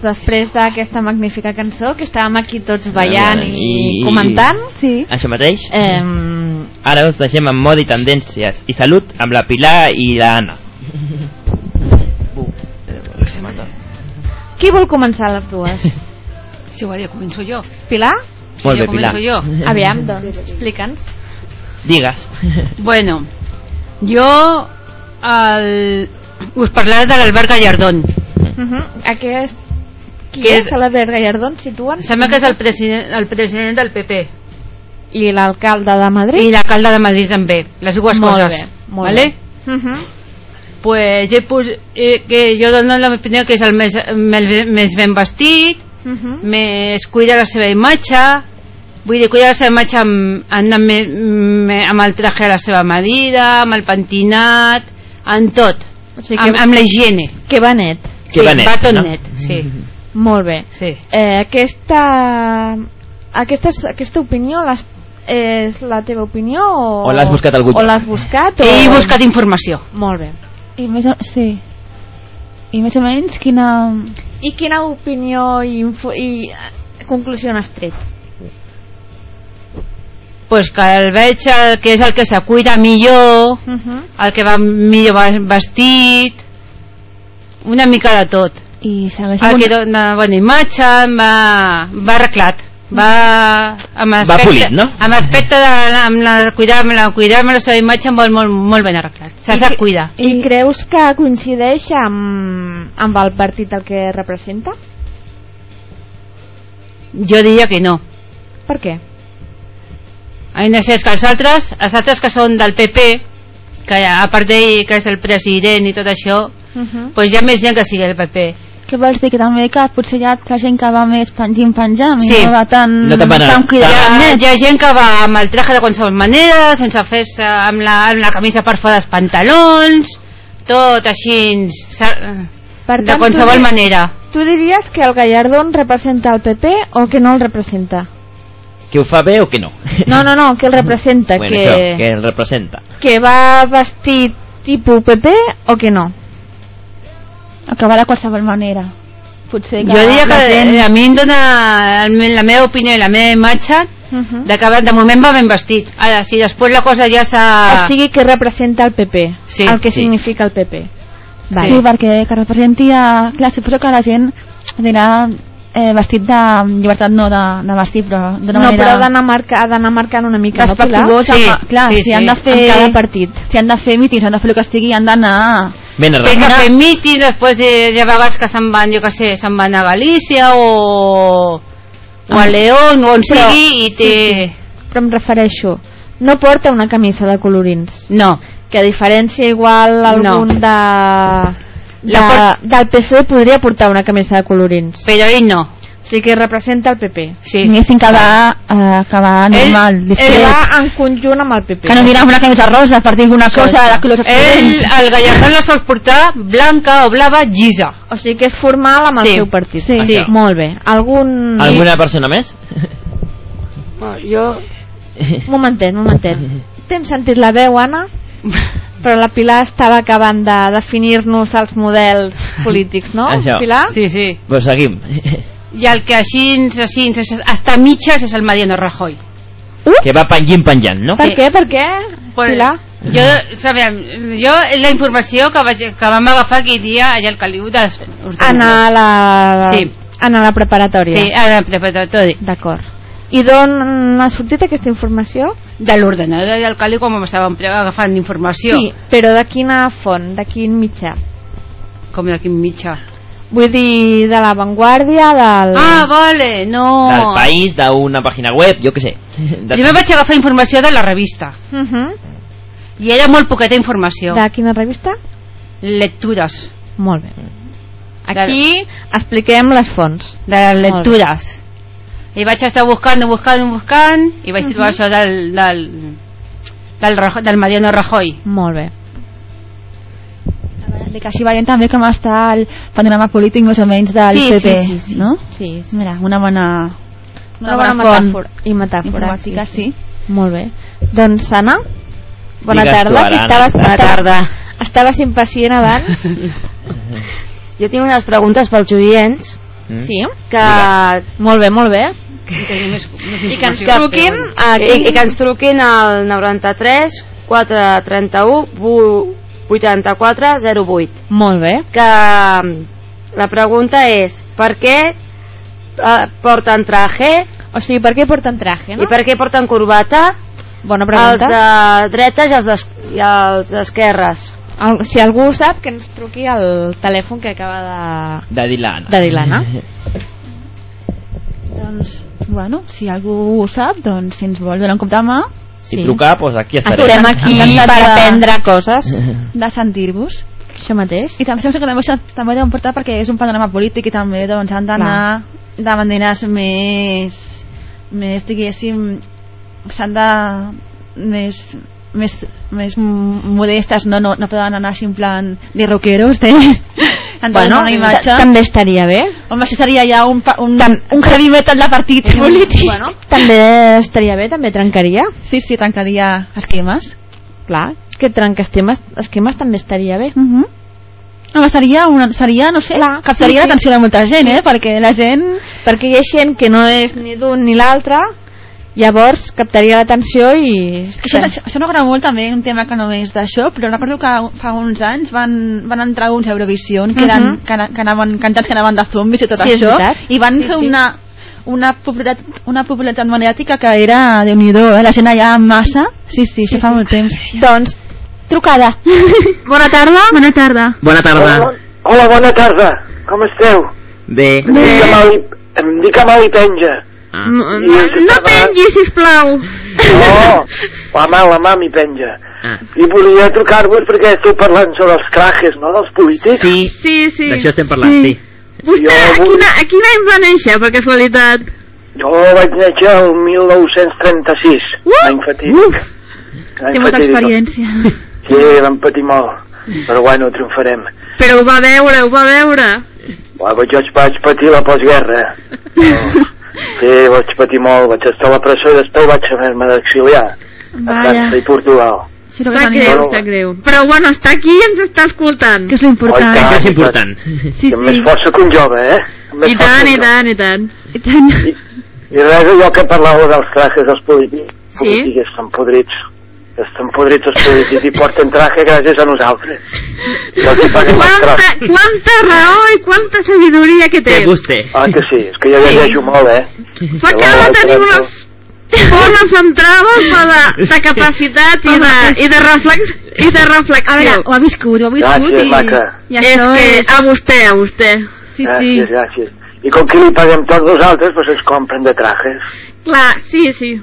després d'aquesta magnífica cançó, que estàvem aquí tots ballant i, I- comentant, sí. Això mateix. Eh, Ara us deixem amb mode i tendències i salut amb la Pilar i la Anna. qui vol començar les dues? Si ho ja començo jo. Pilar? Molt ja bé, Pilar. començo jo. Aviam, doncs, explica'ns. Digues. Bueno, jo el... us parlaré de l'Albert Gallardón. Uh -huh. Aquest... Qui Que és, és- l'Albert Gallardón, situen? Sembla que és el president, el president del PP. I l'alcalde de Madrid? I l'alcalde de Madrid també, les dues Molt coses. bé, molt vale? bé. Uh -huh. Pues he pos, eh, que jo dono l'opinió que és el més, més, més ben vestit, Uh -huh. més cuida la seva imatge, vull dir, cuida la seva imatge amb, amb, amb, amb el traje a la seva medida, amb el pentinat, en tot, O sigui amb, amb la higiene. Que va net. Sí, va tot net, sí. Molt bé. Sí. Eh, aquesta, aquesta, aquesta opinió l'has- és la teva opinió o, O l'has buscat a algun o l'has buscat o... He buscat informació. Molt bé. I més o... Sí. I més o menys quina... I quina opinió i, info, i eh, conclusió n'has tret? pues que el veig el que és el que se cuida millor, Uh -huh. el que va millor va- vestit, una mica de tot. I segueix El que dona bona imatge, va, va arreglat, va amb aspecte, polit, no? amb aspecte de la, amb la, cuidar, amb la, cuidar amb la seva imatge molt, molt, molt ben arreglat. Sap que- cuidar. I creus que coincideix amb, amb el partit el que representa? Jo diria que no. Per què? Ai, no sé, és que els altres, els altres que són del PP, que a part d'ell que és el president i tot això, Uh -huh. pues hi ha més gent que sigui del PP. Què vols dir? Que també que potser hi ha que gent que va més pengint penjant i Sí. no va tan, No tan Hi ha, net. hi ha gent que va amb el traje de qualsevol manera, sense fer-se amb la, amb la camisa per fora dels pantalons, tot així, Per de tant, qualsevol tu manera. Tu diries que el Gallardón representa el PP o que no el representa? Que ho fa bé o que no? No, no, no, que el representa, bueno, que, això, que el representa. que va vestit tipus PP o que no? Acabar de qualsevol manera. Potser que Jo diria que gent- a mi em dona la meva opinió i la meva imatge Uh -huh. de que de moment va ben vestit. Ara, si després la cosa ja s'ha... O sigui que representa el PP, Sí, el que sí. significa el PP. Vale. Sí, perquè que representi a... Clar, suposo que la gent dirà eh, vestit de llibertat no de, de vestir, però d'una No, manera... però ha d'anar marca, ha d'anar marcant una mica, no, respectuós Sí, amb, clar, sí, si sí, han de fer cada partit. si han de fer mítings, han de fer el que estigui han d'anar Ben Té arreglat. que fer després de, de vegades que se'n van, jo que sé, se'n van a Galícia o, o a León o on Però- sigui i té... sí, sí. Però em refereixo, no porta una camisa de colorins. No, Que a diferència igual algun de, de, La del PC podria portar una camisa de colorins. però ell no. Sigui que representa el PP. Sí. diguéssim que va, eh, que va normal, Ell discret. va en conjunt amb el PP. que no dirà una camisa rosa per dir alguna cosa de colors Ell, el Gallardón la sol portar blanca o blava llisa. O sigui que és formal amb el Sí. seu partit. Sí. Sí. Molt bé. Algun... Alguna persona més? Jo... Un momentet, un momentet. T'hem sentit la veu, Anna? Però la Pilar estava acabant de definir-nos els models polítics, no? Això. Pilar? Sí, sí. Pues seguim. I el que així, així, hasta mitges és el Mariano Rajoy. que va penjant penjant, no? Per què? Per què? Pues, Pilar? jo, sabem, jo la informació que, vaig, que vam agafar aquell dia allà al Caliu dels Anar a la... Sí. Anar a la preparatòria. Sí, a la preparatori. D'acord. I d'on ha sortit aquesta informació? De l'ordenador del Caliu quan estàvem agafant informació. Sí, però de quina font? De quin mitjà? Com de quin mitjà? Vull dir, de la Vanguardia, del... Ah, vale, no. Del país, d'una pàgina web, jo què sé. De... Primer vaig agafar informació de la revista. Uh -huh. I era molt poqueta informació. De quina revista? Lectures. Molt bé. Aquí expliquem les fonts. De lectures. I vaig estar buscant, buscant, buscant, i vaig trobar Mhm. això del, del, del, Rajo- del Mariano Rajoy. Molt bé. De que així veiem també com està el panorama polític més o menys del Sí, sí, PP sí, sí. no? Sí, sí. Mira, una bona Una bona metàfora. I metàfora, informàtica, sí. Molt bé. Doncs, Anna, bona Digues tu tarda. que Anna. estaves, Bona estaves- tarda. Estaves impacient abans. jo tinc unes preguntes pels oients. Mm. Sí. Que... Molt bé, molt bé. I que ens truquin a... I, I que ens truquin al 93 431 84 08. Molt bé. Que mm, la pregunta és, per què eh, porten traje? O sigui, per què porten traje, no? I per què porten corbata? Bona Els pregunta. de dretes i els d'es- i els d'esquerres. El, si algú ho sap, que ens truqui al telèfon que acaba de... De Dilana. De Dilana. Doncs, bueno, si algú ho sap, doncs si ens vol donar un cop de mà, Si trucar, doncs aquí estarem. Estarem aquí Encantats per de- aprendre coses. de sentir-vos. Això mateix. I també penso que també, això també deuen portar perquè és un panorama polític i també doncs, han d'anar de maneres més, més diguéssim, s'han de més, més, més modestes, no, no, no poden anar així en plan de rockeros, de, de Bueno, una imatge. també estaria bé. Home, això seria ja un, un, un heavy metal de partit polític. Bueno, també estaria bé, també trencaria. Sí, sí, trencaria esquemes. Clar, que trencar esquemes, esquemes també estaria bé. Uh -huh. Home, seria, una, seria, no sé, Clar, captaria sí, sí. l'atenció de molta gent, Sí. eh? Perquè la gent... Perquè hi ha gent que no és ni d'un ni l'altre, llavors captaria l'atenció i... Que això, això, això m'agrada molt també, un tema que no és d'això, però recordo que fa uns anys van, van entrar uns a Eurovision que, eren, Mhm. que, ana- que anaven cantants que anaven de zombis i tot Sí, això, i van Sí, fer sí. una, una, popularitat, una popularitat mediàtica que era de nhi eh? la gent allà en massa, sí, sí, sí, això fa molt temps. Doncs, trucada. Bona tarda. Bona tarda. Bona tarda. Hola, bona tarda. Com esteu? Bé. Amali, em dic Amali Penja. No, I us estava- pengi, sisplau. No, la mà, la mà m'hi penja. Ah. I volia trucar-vos perquè esteu parlant sobre els trajes, no?, dels polítics. Sí, Sí, sí. d'això estem parlant, sí. Vostè, a quina, a quin any va néixer, per casualitat? Jo vaig néixer el 1936, Uh! l'any fatídic. L'any Té molta experiència. Sí, vam patir molt, però bueno, triomfarem. Però ho va veure, ho va veure. Bueno, jo vaig patir la postguerra. Oh, sí, vaig patir molt, vaig estar a la presó i després vaig haver-me d'exiliar a França i Portugal. Sí, Està greu, està greu. Però bueno, està aquí i ens està escoltant. Que és l'important. Això és important. Sí, I amb més sí. força que un jove, eh? I tant, que i tant, i tant. I tant. jove. I res, allò que parlàveu dels trajes dels polítics, Sí? polítics estan podrits. Estan podrits els polítics i porten traje gràcies a nosaltres. Quanta, quanta raó i quanta sabidoria que té. Té vostè. Ah, que sí, és que jo Sí. llegeixo molt, eh? S'acaba de tenir unes bones entrades de, de capacitat i de, i de, reflex, i de A veure, ho ha viscut, ho ha viscut Gràcies, i, maca. i És això que és... a vostè, a vostè. Sí, sí. Gràcies, gràcies. I com que li paguem tots nosaltres, doncs es compren de trajes. Clar, sí, sí.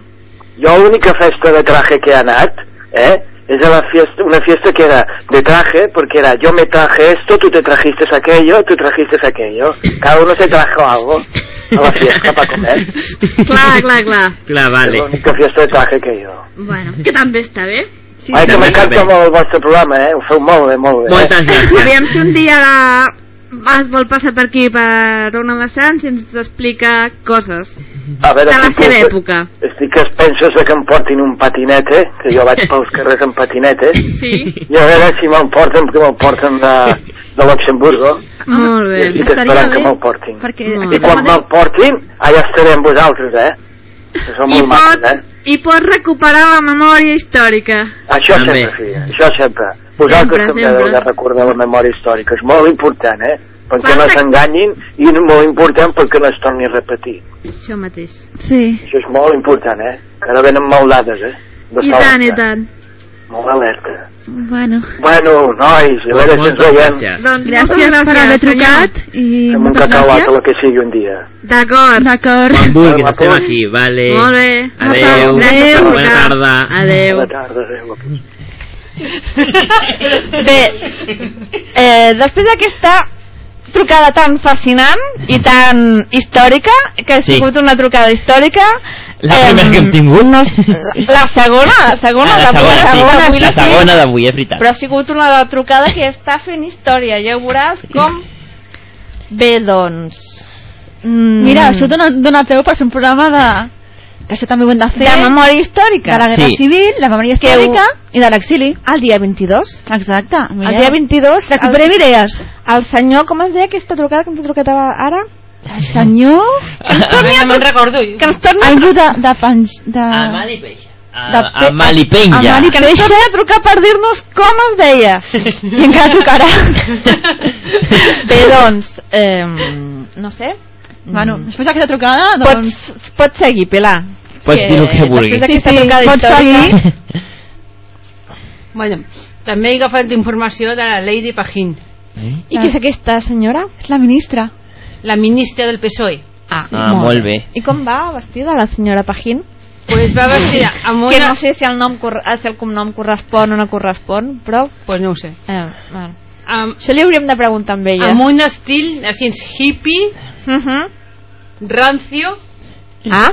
Jo l'única festa de traje que he anat, eh, es a la fiesta, una fiesta que era de traje, porque era yo me traje esto, tú te trajiste aquello, tú trajiste aquello. Cada uno se trajo algo a la fiesta para comer. Clar, clar, clar. Clar, És vale. l'única fiesta de traje que jo. Bueno, que també està bé. Sí, Ai, que m'encanta molt el vostre programa, eh? Ho feu molt bé, molt bé. Moltes gràcies. Un dia es vol passar per aquí per una vessant i ens explica coses A veure, de la seva època. Estic que es penses de que em portin un patinet, eh? Que jo vaig pels carrers en patinet, eh? Sí? I a veure si me'l porten, perquè me'l porten de, de Luxemburgo. Molt bé. I estic Estaria esperant que me'l portin. Perquè I quan me'l portin, allà estaré amb vosaltres, eh? Que som I molt pot, macs, eh? I pot recuperar la memòria històrica. Això També. sempre, filla, això sempre. Vosaltres Sempre, també heu sempre. de recordar la memòria històrica, és molt important, eh? Perquè no Quanta- s'enganyin i és molt important perquè no es torni a repetir. Això mateix. Sí. Això és molt important, eh? Que ara venen molt dades, eh? De I tant, i estar. tant. Molt alerta. Bueno, Bueno, nois, a veure si ens veiem. gràcies. Doncs gràcies, per haver trucat i Fem un cacauat o el que sigui un dia. D'acord. D'acord. Quan vulguis, estem aquí, vale. Molt bé. Adéu. Per Bona tarda. Adéu. Bona tarda, adéu. Bé, eh, després d'aquesta trucada tan fascinant i tan històrica, que ha Sí. sigut una trucada històrica... La primera que hem tingut. No, la segona, la segona, Ah, la segona, sí. d'avui, La sí. segona d'avui, és veritat. Però ha sigut una de trucada que està fent història, ja ho veuràs com... Bé, doncs... Mm, Mira, això dona, dona peu per fer un programa de, que això també ho hem de fer. De memòria històrica. De la Guerra Sí. Civil, la memòria Que històrica ho- i de l'exili. El dia 22. Exacte. El dia 22... Recuperem idees. El senyor, com es deia aquesta trucada que ens ha trucat ara? El senyor... Que ens torni a No me'n recordo. Que ens torni a Algú de... de, panys, de... Amal i Peix. de A, a Que ens torni a trucar per dir-nos com es deia. I encara trucarà. Bé, doncs, eh, no sé. Bueno, després d'aquesta trucada, doncs... Pots, pots seguir, Pilar. Pots dir el que vulguis. Sí, sí, pots històrica... Bueno, també he agafat informació de la Lady Pajín, I qui és aquesta senyora? És la ministra. la ministra del PSOE. Ah, Ah, molt bé. I com va vestida la senyora Pajín? Pues va vestida amb Que una... no sé si el, nom, eh, si el cognom correspon o no correspon, però... Pues no ho sé. Eh, bueno. Amb, Això li hauríem de preguntar amb ella. amb un estil així hippie, Uh -huh. Rancio, Ah,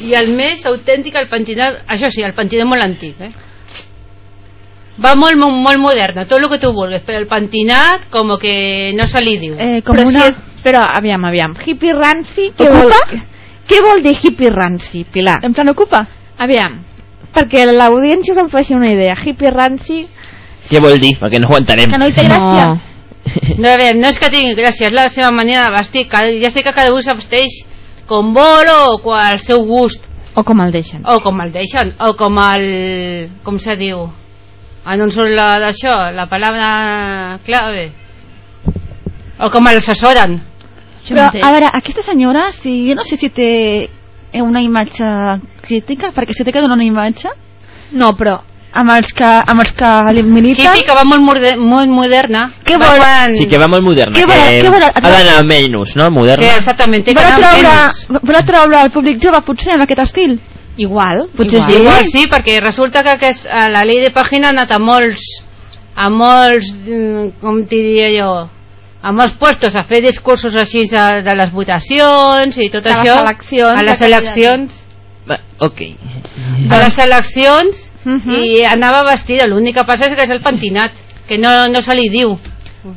i el més autèntic el pentinat això sí, el pentinat molt antic eh? va molt, molt, molt moderna tot el que tu vulguis, però el pentinat com que no se li diu Eh, com però, una... si és, però aviam, aviam. Hippie ranci, què Ocupa? vol, què vol dir hippie ranci, Pilar? En plan ocupa? Aviam, perquè l'audiència se'n faci una idea. Hippie ranci... Què vol dir? Perquè no ho entenem. Que no hi té gràcia. No. no, a veure, no és que tingui gràcia és la seva manera de vestir. Ja sé que cada un se vesteix com vol o al seu gust. O com el deixen. o com el deixen o com el... com se diu? Ah, no em surt la d'això la paraula clave. O com l'assessoren. Però, a veure, aquesta senyora, si, jo no sé si té una imatge crítica, perquè si té que donar una imatge. No, però... amb els que, amb els que li militen... hippie que va molt, morde, molt moderna Què vol? quan- Sí, que va molt moderna. Què vol- que què vol- ha d'anar menys, no? Sí, Moderna. exactament, té que Vol atraure, vol atraure el públic jove, potser, amb aquest estil? Igual. Potser Igual, sí. igual sí, perquè resulta que aquest, a la llei de pàgina ha anat a molts, a molts, mm, com t'hi diria jo, a molts puestos a fer discursos així de, de les votacions i tot De les això. eleccions, a les eleccions. Va, ok. A les eleccions Mhm. i anava vestida. L'únic que passa és que és el pentinat, que no, no se li diu.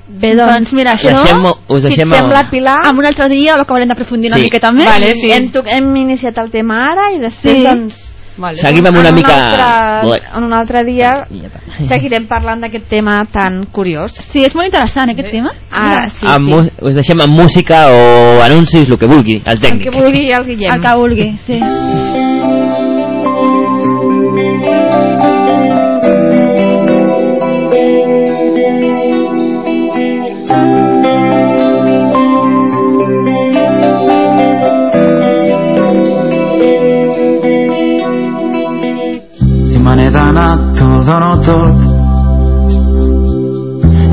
Bé, doncs, mira, Us deixem, us si et deixem sembla, Pilar... Amb un altre dia ho acabarem d'aprofundir una Sí. miqueta més. Vale, sí. Hem, hem iniciat el tema ara i després, Sí. doncs... Vale. Seguim amb una en mica... Un altre, en un altre dia seguirem parlant d'aquest tema tan curiós. Sí, és molt interessant aquest tema. Ah, sí, amb, sí. Us deixem amb música o anuncis, el que vulgui, el El tècnic. que vulgui el Guillem. El que vulgui, sí. Me n'he d'anar, t'ho dono tot.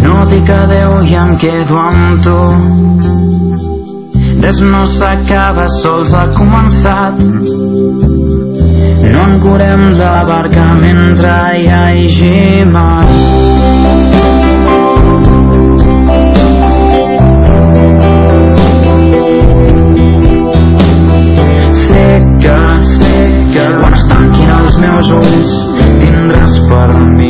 No dic adeu i em quedo amb tu. Res no s'acaba, sols ha començat. No encurem la barca mentre hi hagi mar. Sé que, sé que quan es tanquin els meus ulls tindràs per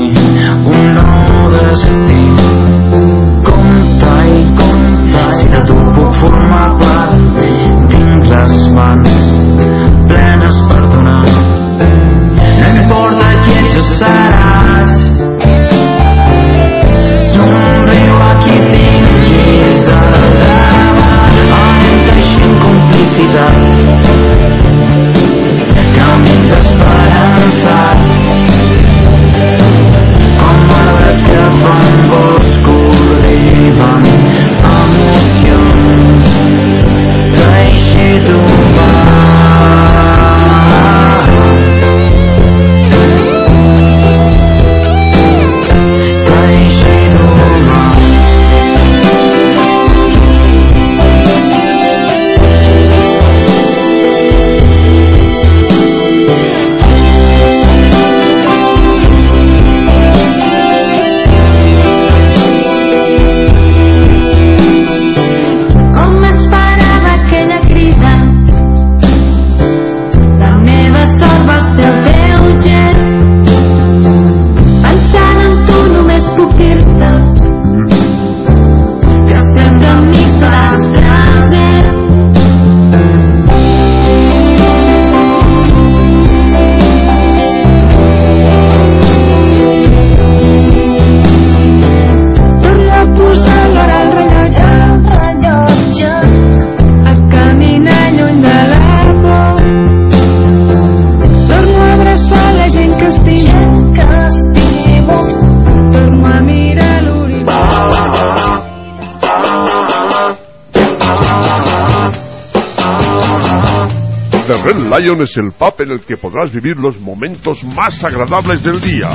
The Red Lion es el pub en el que podrás vivir los momentos más agradables del día.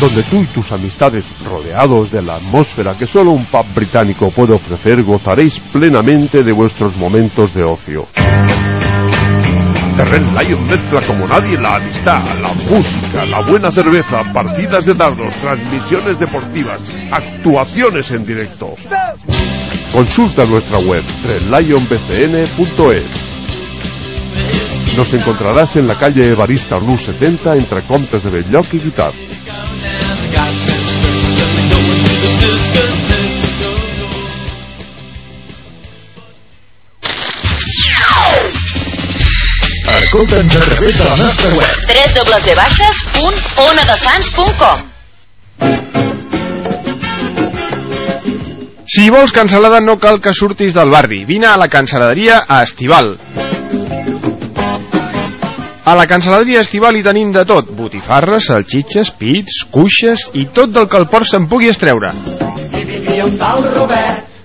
Donde tú y tus amistades, rodeados de la atmósfera que solo un pub británico puede ofrecer, gozaréis plenamente de vuestros momentos de ocio. Red Lion mezcla como nadie la amistad, la música, la buena cerveza, partidas de dardos, transmisiones deportivas, actuaciones en directo. Consulta nuestra web redlionbcn.es. Nos encontrarás en la calle Evarista Rus 70 entre Comtes de Belloc y Guitar. Escolta'ns a través de la nostra web. www.onadesans.com Si vols cansalada no cal que surtis del barri. Vine a la cansaladeria a Estival. A la cansaladeria Estival hi tenim de tot. Botifarres, salxitxes, pits, cuixes i tot del que el port se'n pugui estreure.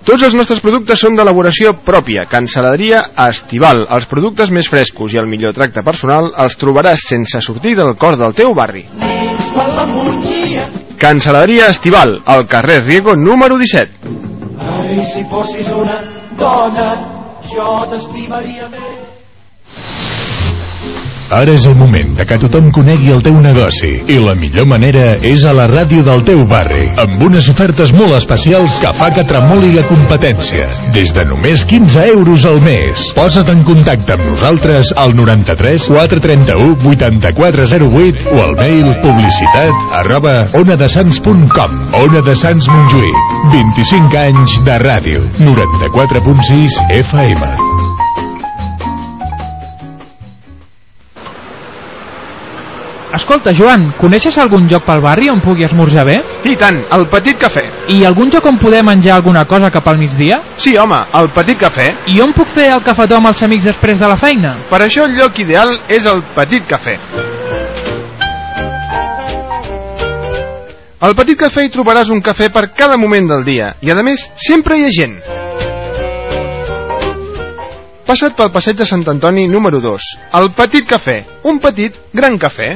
Tots els nostres productes són d'elaboració pròpia. Cansaladeria Estival. Els productes més frescos i el millor tracte personal els trobaràs sense sortir del cor del teu barri. Cansaladeria Estival, al carrer Riego número 17. Ai, si fossis una dona, jo t'estimaria més. Ara és el moment de que tothom conegui el teu negoci i la millor manera és a la ràdio del teu barri amb unes ofertes molt especials que fa que tremoli la competència. Des de només 15 euros al mes. Posa't en contacte amb nosaltres al 93 431 8408 o al mail publicitat arroba onadesans.com Ona de Sants Montjuïc. 25 anys de ràdio. 94.6 FM Escolta, Joan, coneixes algun lloc pel barri on pugui esmorzar bé? I tant, el Petit Cafè. I algun lloc on poder menjar alguna cosa cap al migdia? Sí, home, el Petit Cafè. I on puc fer el cafetó amb els amics després de la feina? Per això el lloc ideal és el Petit Cafè. Al Petit Cafè hi trobaràs un cafè per cada moment del dia i, a més, sempre hi ha gent. Passa't pel passeig de Sant Antoni número 2. El Petit Cafè. Un petit, gran cafè.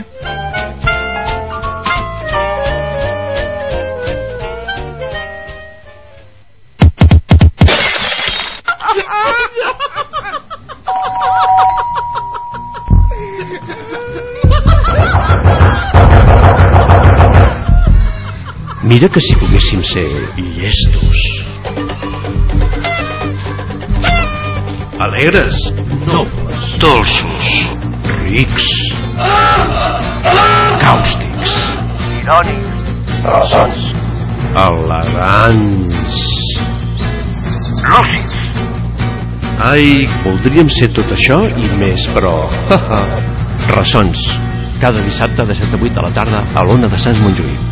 Mira que si poguéssim ser llestos. Alegres, nobles, dolços, rics, càustics, Irònics. Ressons. elegants. Lúcids. Ai, voldríem ser tot això i més, però... Ressons. Cada dissabte de 7 a 8 de la tarda a l'Ona de Sants Montjuïc.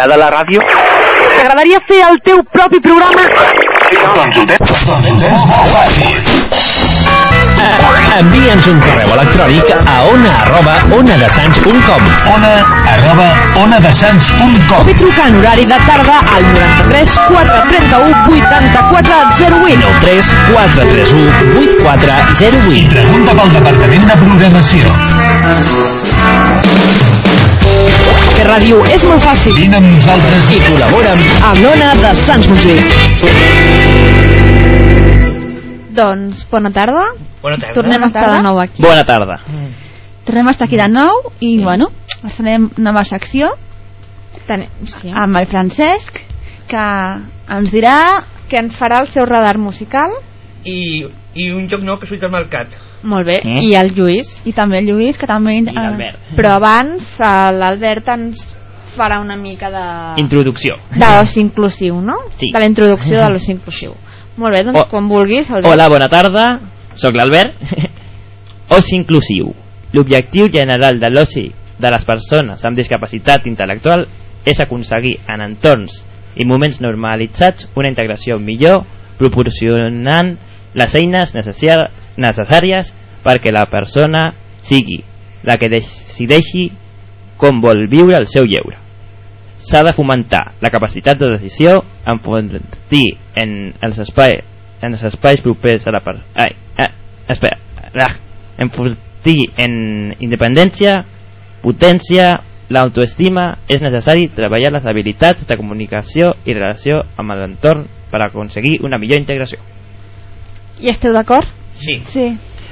T'agrada la ràdio? T'agradaria fer el teu propi programa? Envia'ns un correu electrònic a ona arroba onadesans.com Ona arroba onadesans.com O bé trucar en horari de tarda al 93 431 84 08 3 431 8408 I pregunta pel Departament de Programació. Fer ràdio és molt fàcil. Vine amb nosaltres i col·labora amb Amb l'Ona de Sants Montjuïc. Doncs, bona tarda. Bona tarda. Tornem a estar de nou aquí. Bona tarda. Tornem a estar aquí de nou i, bueno, estarem nova secció Ten... sí. amb el Francesc, que ens dirà... Que ens farà el seu radar musical. I, i un joc nou que surt al mercat. Molt bé. Mm. I el Lluís. I també el Lluís, que també... I l'Albert. Però abans eh, l'Albert ens farà una mica de... Introducció. De l'oci inclusiu, no? Sí. De la introducció de l'oci inclusiu. Molt bé, doncs Oh. quan vulguis, Albert. Hola, bona tarda. Soc l'Albert. Oci inclusiu. L'objectiu general de l'oci de les persones amb discapacitat intel·lectual és aconseguir en entorns i moments normalitzats una integració millor proporcionant les eines necessàries perquè la persona sigui la que decideixi com vol viure el seu lleure. S'ha de fomentar la capacitat de decisió, enfortir en els espais, en els espais propers a la part... Ai, ah, espera. Ah, enfortir en independència, potència, l'autoestima, és necessari treballar les habilitats de comunicació i relació amb l'entorn per aconseguir una millor integració. I esteu d'acord? Sí. Sí.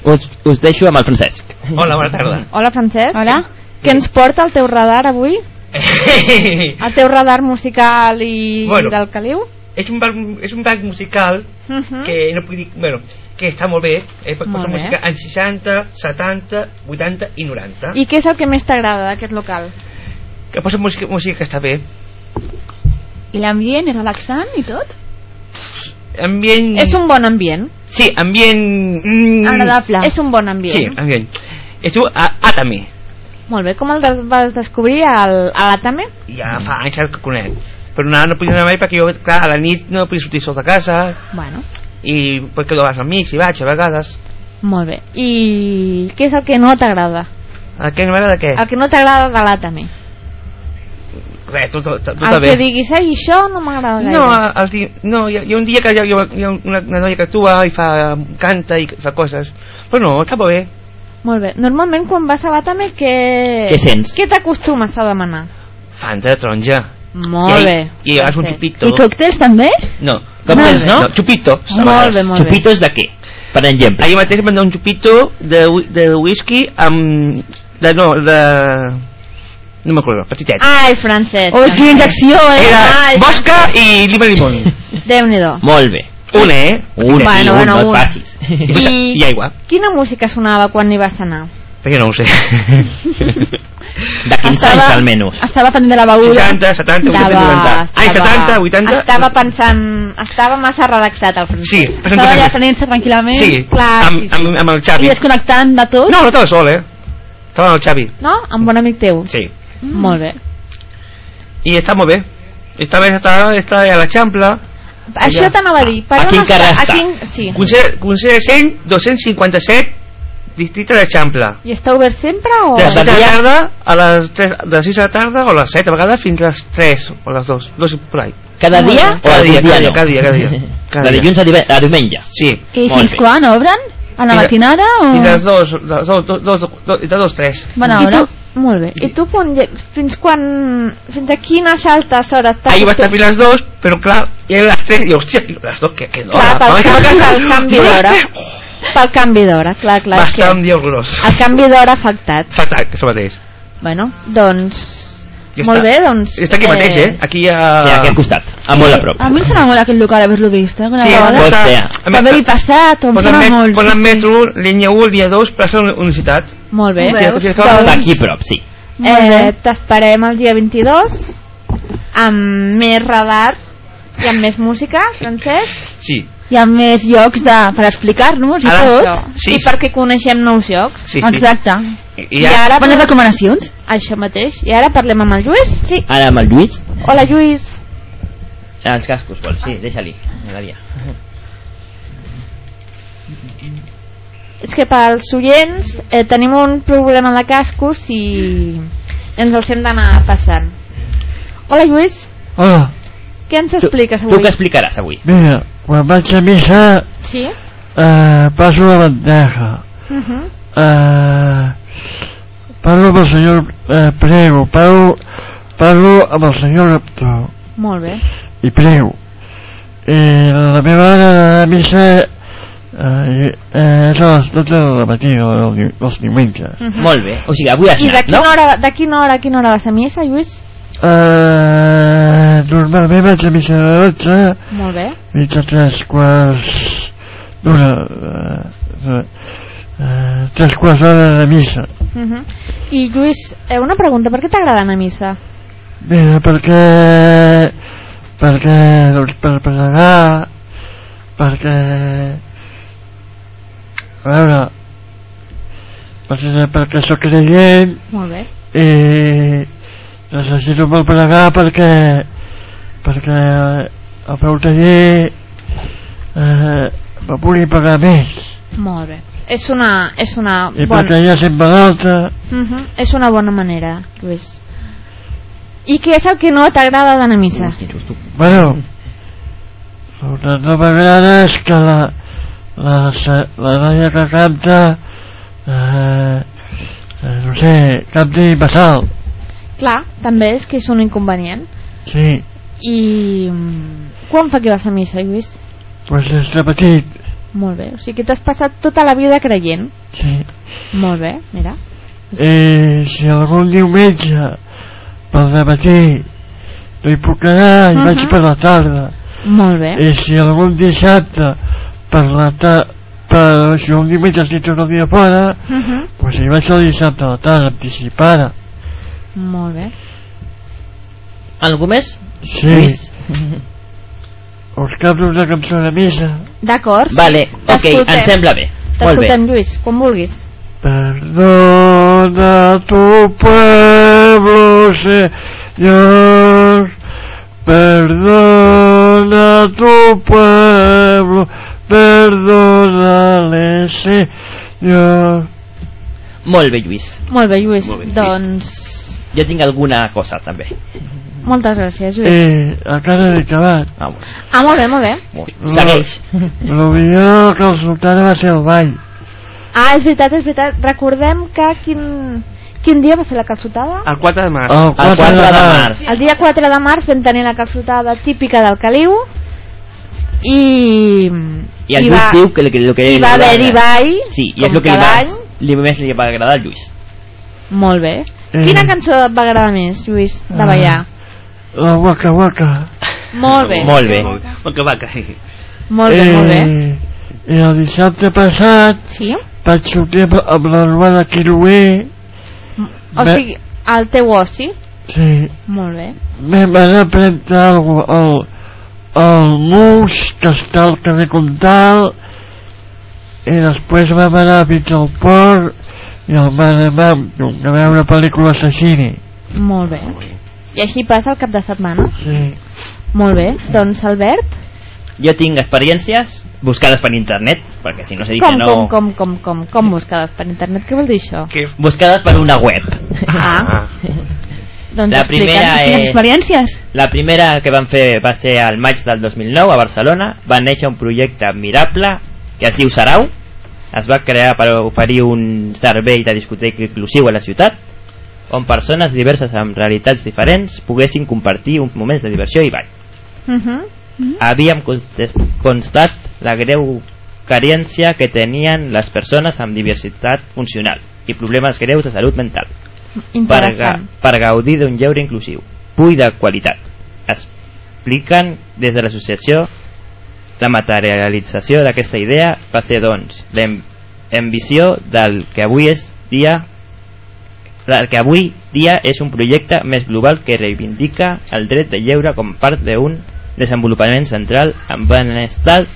Us, us deixo amb el Francesc. Hola, bona tarda. Hola, Francesc. Hola. Què ens porta el teu radar avui? El teu radar musical i Bueno. del caliu? És un, és un banc musical Mhm. que no puc dir... Bueno, que està molt bé. Eh, Molt bé. música en 60, 70, 80 i 90. I què és el que més t'agrada d'aquest local? Que posa música, música que està bé. I l'ambient és relaxant i tot? Ambient... És un bon ambient. Sí, ambient... Mm, Agradable. És un bon ambient. Sí, ambient. Es diu A- Atami. Molt bé, com el des vas descobrir al, a l'Atame? Ja fa anys que el conec. Però no, no podia anar mai perquè jo, clar, a la nit no podia sortir sols de casa Bueno, i perquè quedo als amics i vaig a vegades. molt bé. I què és el que no t'agrada? A què no m'agrada què? El que no t'agrada de l'Atame? Res, tot, tot, tot El bé. que diguis, ai, això no m'agrada gaire. No, el, di- no hi, ha, hi ha un dia que hi ha, hi ha una, una noia que actua i fa, canta i fa coses. Però no, està bé. Molt bé. Normalment quan vas a l'Atame, què... Què sents? Què t'acostumes a demanar? Fanta de taronja. Molt I, bé. I llavors un xupito. I còctels també? No. Còctels, no? No, xupito. Molt bé, molt bé. Xupitos de què? Per exemple. Ahir mateix em van donar un xupito de, de whisky amb... De, no, de... No m'acordo, petitet. Ai, Francesc. Oh, quina injecció, eh? Era Ai, bosca i lima limón. Déu-n'hi-do. Molt bé. Un, eh? Un, Bueno, sí, un, bueno, no et un. passis. I, I aigua. Quina música sonava quan hi vas anar? Perquè no ho sé. De 15 Estava- anys, almenys. Estava pendent de la beguda. 60, 70, 80, 90. Ai, 70, 80... Estava pensant... Estava massa relaxat el Francesc. Sí, Estava allà prenent-se tranquil·lament. Sí, Clar, amb, sí, sí. amb, amb el Xavi. I desconnectant de tot. No, no estava sol, eh? Estava amb el Xavi. No? Amb un amic teu? Sí. Molt bé. I està molt bé. Esta vez està, està a l'Eixample. Això t'anava a dir. Per A quin carrer A està? quin... Sí. Consell, Consell 100, 257, districte d'Eixample. I està obert sempre o...? De les 7 de la tarda a les 3, de les 6 de la tarda o a les 7 a vegades fins a les 3 o a les 2, 2 por ahí. Cada dia o Cada dia, cada dia cada dia, cada dia. Cada De dilluns a, diumenge. Sí. I Molt fins bé. quan obren? A la matinada o...? Fins a les 2, de 2, 2, 2, de 2, 3. Bona I hora. tu, molt bé. I tu quan, fins quan... Fins a quines altes hores Ahí va a estar fins a les 2, però clar, i a les 3, i hòstia, les 2, que, que Clar, d'hora. pel, Abans que canvi, m'acaba- pel canvi d'hora. Pel canvi d'hora, clar, clar. Va que estar un dia horrorós. El canvi d'hora afectat. Que això mateix. Bueno, doncs... Ja molt està. bé, doncs... Està aquí mateix, eh? Aquí a... Sí, aquí al costat, a molt a prop. A mi em sona molt aquell local haver-lo vist, eh? Sí, vegada. pot ser. Per haver-hi passat, o em met, molt. posa sí, sí. metro, línia 1, línia 2, plaça Universitat. Molt bé. Veus? Doncs, D'aquí a prop, sí. eh, T'esperem el dia 22 amb més radar i amb més música, Francesc. Sí. Hi ha més llocs de, per explicar-nos i Ara, tot. sí. I perquè coneixem nous llocs. Sí, sí. Exacte. I, I ara Bones recomanacions? Això mateix. I ara parlem amb el Lluís? Sí. Ara amb el Lluís, Hola, Lluís. els cascos, vols? Sí, deixa-li. M'agradaria. És que pels oients eh, tenim un problema de cascos i ens els hem d'anar passant. Hola, Lluís. Hola, Què ens expliques Tu avui? què explicaràs avui? mira, quan vaig a missa Sí? eh, passo la bandeja. Uh -huh. Eh, parlo amb el senyor eh, prego, parlo, parlo amb el senyor rector Molt bé. i prego. I la meva hora de missa eh, eh, és a les 12 de la matí di- dels diumenges. Mhm. Molt bé. O sigui, avui has I de anat, quina, no? hora, de quina hora a quina hora vas a missa, Lluís? Eh, normalment vaig a missa de 12 Molt bé. fins a tres quarts d'una eh, eh, tres quarts d'hora de missa Uh -huh. I Lluís, eh, una pregunta, per què t'agrada anar a missa? mira perquè perquè doncs per pregar perquè a veure perquè, perquè sóc creient Molt bé. i necessito molt pregar perquè perquè el meu taller eh, me pugui pagar més Molt bé. és una, és una I bona... perquè ha sempre l'altre. Mhm, és una bona manera, Lluís. I què és el que no t'agrada d'anar a missa? Bueno, el que no m'agrada és que la, la, la noia que canta, eh, eh, no sé, canti basal. Clar, també és que és un inconvenient. Sí, I mm, quan fa que vas a missa, Lluís? pues des de petit, Molt bé, o sigui que t'has passat tota la vida creient. sí. Molt bé, mira. I si algun diumenge pel matí no hi puc anar, hi Mhm. vaig per la tarda. Molt bé. I si algun dissabte per la tarda per, si un diumenge estic tot el dia fora, Mhm. pues hi vaig el dissabte a la tarda, anticipada. Molt bé. Algú més? Sí. Lluís? Us canto una cançó de missa. D'acord. Vale, ok, em sembla bé. T'escoltem, Lluís, quan vulguis. Perdona tu pueblo, Señor. Perdona tu pueblo. Perdónale, Señor. Molt bé, Lluís. Molt bé, Lluís. Molt bé, doncs, Jo tinc alguna cosa, també. moltes gràcies, Lluís. Eh, encara no he acabat. Ah, Ah, molt bé, molt bé. Segueix. Lo millor que el sultà va ser el ball. Ah, és veritat, és veritat. Recordem que quin, quin dia va ser la calçotada? El 4 de març. El 4 de març. El dia 4 de març vam tenir la calçotada típica del Caliu i... I el i Lluís va, diu que, que, que, i va haver-hi ball, Sí, i és el que li, va, any. li més li va agradar al Lluís. Molt bé. Eh. Quina cançó et va agradar més, Lluís, de Ah. ballar? La Waka Waka. Molt bé. Molt bé. Va cair. Molt bé, molt bé. Eh, I el dissabte passat Sí? vaig sortir amb, la Urbana Quirué. O sigui, el teu oci. Sí. Molt bé. Vam anar a prendre el, el, el mus que està al carrer Comtal i després vam anar fins al port i el anar a veure una pel·lícula assassini. Molt bé. I així passa el cap de setmana. Sí. Molt bé. Doncs, Albert, Jo tinc experiències buscades per internet, perquè si no s'ha dit com, que no... com, com, com, com, com buscades per internet? Què vol dir això? Buscades per una web. Ah. Doncs La primera és- experiències. La primera que van fer va ser al maig del 2009 a Barcelona. Va néixer un projecte admirable que es diu Sarau. Es va crear per oferir un servei de discoteca inclusiu a la ciutat on persones diverses amb realitats diferents poguessin compartir uns moments de diversió i ball. Uh -huh. Havíem contest- constat la greu carència que tenien les persones amb diversitat funcional i problemes greus de salut mental per, ga per gaudir d'un lleure inclusiu, pur i de qualitat. Expliquen des de l'associació la materialització d'aquesta idea va ser, doncs, l'ambició del que avui és dia el que avui dia és un projecte més global que reivindica el dret de lleure com part d'un desenvolupament central amb benestar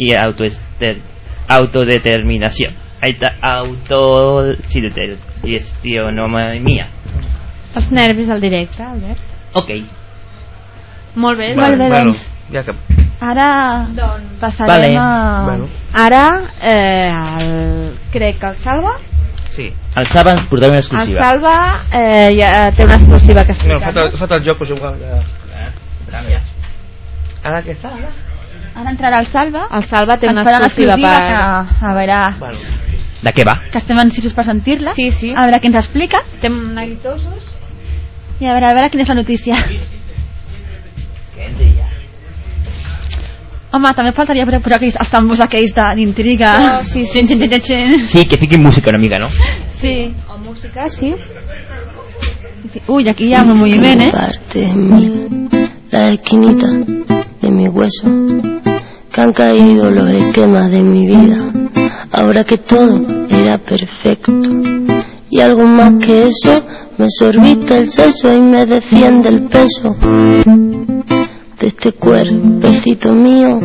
i autodeterminació Aita- autogestionomia Els nervis al directe, Albert. ok Molt bé, Molt bé, bueno, doncs. Ja que... Ara Doncs, passarem Vale. a... Bueno, Ara, eh, el, crec que el Salva, sí. el Saba ens portarà una el exclusiva Salva eh, ja té una exclusiva que No, explicar. fot el, fot el joc, pues igual... Ja. Ara què està, ara? Ara entrarà el Salva. El Salva té Ens una farà exclusiva per... que, a veure, Bueno, de què va? que estem ansiosos per sentir-la. Sí, sí. A veure què ens explica. Estem neguitosos. I a veure, a veure quina és la notícia. Home, també faltaria però, però aquells, els tambors aquells de- d'intriga. Oh, sí, sí, Xin, xin, xin, xin. sí, que fiquin música una mica, no? Sí. O música, sí. sí. Uy, aquí hi ha un moviment, eh? parte de mí, la esquinita de mi hueso, que han caído los esquemas de mi vida, ahora que todo era perfecto. Y algo más que eso, me sorbiste el seso y me desciende el peso de este cuerpecito mío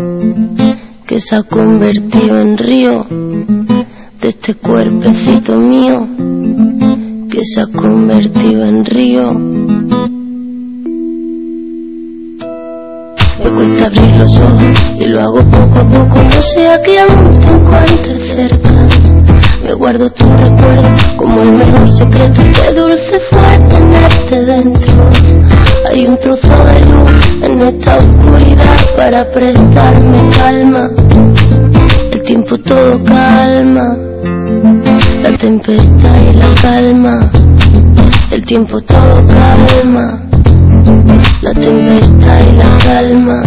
que se ha convertido en río, de este cuerpecito mío que se ha convertido en río. Me cuesta abrir los ojos y lo hago poco a poco, no sea que aún te encuentres cerca. Me guardo tu recuerdo como el mejor secreto. Qué dulce fue tenerte dentro. Hay un trozo de luz en esta oscuridad para prestarme calma. El tiempo todo calma. La tempestad y la calma. El tiempo todo calma. La tempestad y la calma.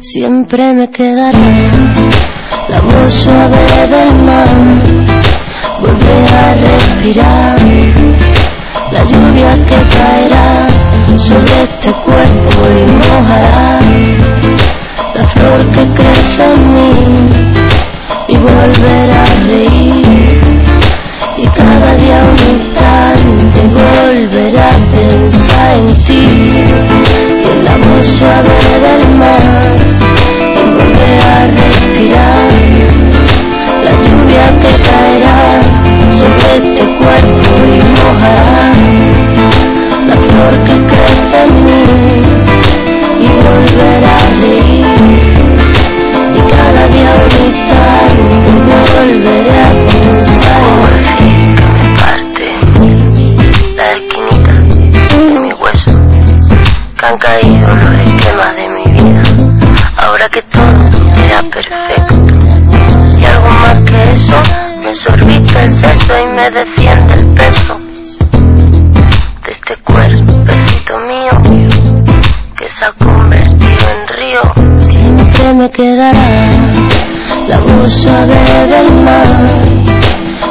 Siempre me quedará la voz suave del mar. Volver a respirar la lluvia que caerá sobre este cuerpo y mojará. La flor que crece en mí y volver a reír. Y cada día un instante volver a pensar en ti. Y en la voz suave del mar y volver a respirar. La lluvia que caerá sobre este cuerpo y mojará la flor que crece en mí y volver a reír y cada día un instante volveré a pensar en me parte la esquinita de mi hueso que han caído los esquemas de mi vida. Ahora que todo era perfecto y algo más que eso me sorbita el seso y me defiende el peso de este cuerpecito mío que se ha convertido en río. Siempre me quedará la voz suave del mar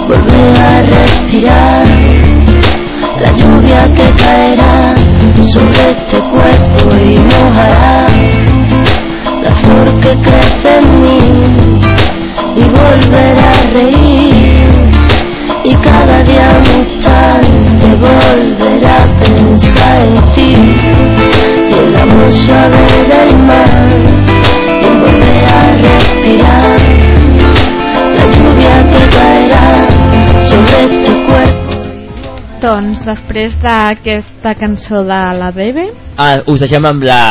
volver a respirar la lluvia que caerá sobre este cuerpo y mojará la flor que crece en mí y volver a reír. Y cada día un instante volver a pensar en ti. Y en la voz suave del mar y volver a respirar. La lluvia que caerá sobre este cuerpo. Doncs després d'aquesta cançó de la Bebe. Ah, us deixem amb la...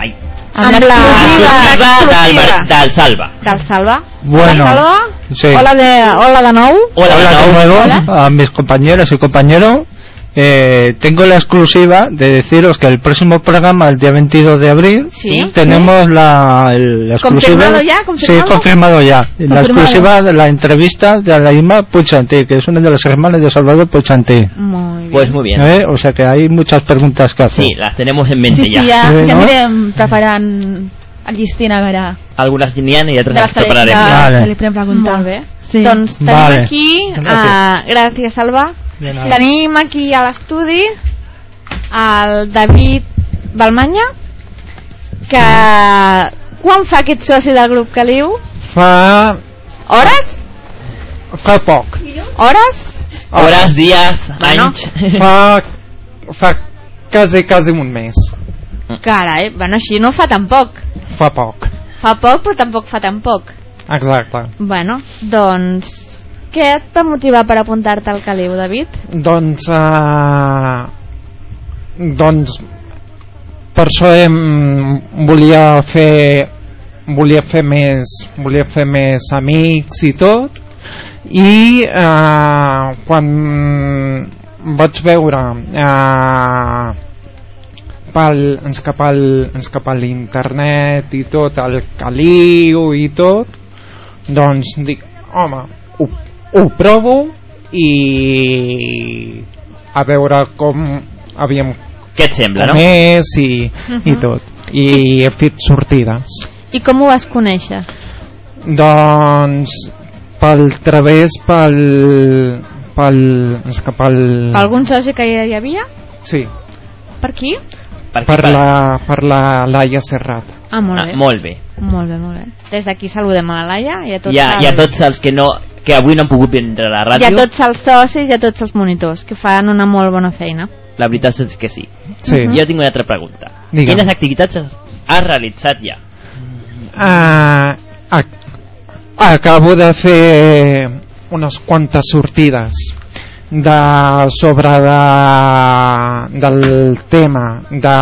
Ai. Amb la- Exclusiva del, Exclusiva. del Salva. del Salva Bueno, Salva, sí. hola, de, hola de nou Hola, de nuevo Hola. a mis compañeras y compañeros. Eh, tengo la exclusiva de deciros que el próximo programa, el día 22 de abril, Sí. tenemos la, el- la exclusiva. ¿Confirmado ya? ¿Confirmado? Sí, confirmado ya. La Confirmado. exclusiva de la entrevista de la Ima Puigantí, que es una de las hermanas de Salvador Puigantí. Muy Pues muy bien. ¿Eh? O sea que hay muchas preguntas que hacer. Sí, las tenemos en mente Sí, sí, ya. Sí, ja no? anirem preparant el llistín a veure Algunes n'hi i altres que, prepararem. Vale. li podem preguntar. Molt bé. Sí. Doncs tenim Vale. aquí, Gràcies. uh, gràcies Salva, De nada. Tenim aquí a l'estudi el David Balmanya, que quan fa aquest soci del grup Caliu? Fa, Hores? fa poc. Hores? Hores, dies, Bueno. anys... Fa, fa quasi, quasi un mes. Carai, bueno, així no fa tampoc. Fa poc. Fa poc, però tampoc fa tan poc. Exacte. Bueno, doncs... Què et va motivar per apuntar-te al Caliu, David? Doncs, uh, doncs, per això em, volia fer, volia fer més, volia fer més amics i tot, i uh, quan vaig veure uh, pel, ens cap al, ens cap a l'internet i tot, el caliu i tot, doncs dic, home, ho, ho provo i a veure com havíem Què et sembla, no? com és i, i Mhm. tot i he fet sortides I com ho vas conèixer? doncs pel través pel pel, és que pel Per algun soci que ja hi havia? sí, Per qui? Per, per la, per la Laia Serrat Ah, molt bé. Ah, molt bé. Molt bé, molt bé. Des d'aquí saludem a la Laia i a tots, ha, els, hi ha tots els que, no, que avui no han pogut vindre a la i a ràdio. tots els socis i a tots els monitors que fan una molt bona feina. La veritat és que sí. Sí. Jo tinc una altra pregunta. Digue'm. Quines activitats has- realitzat ja? Ah, ac acabo de fer unes quantes sortides de, sobre de, del tema de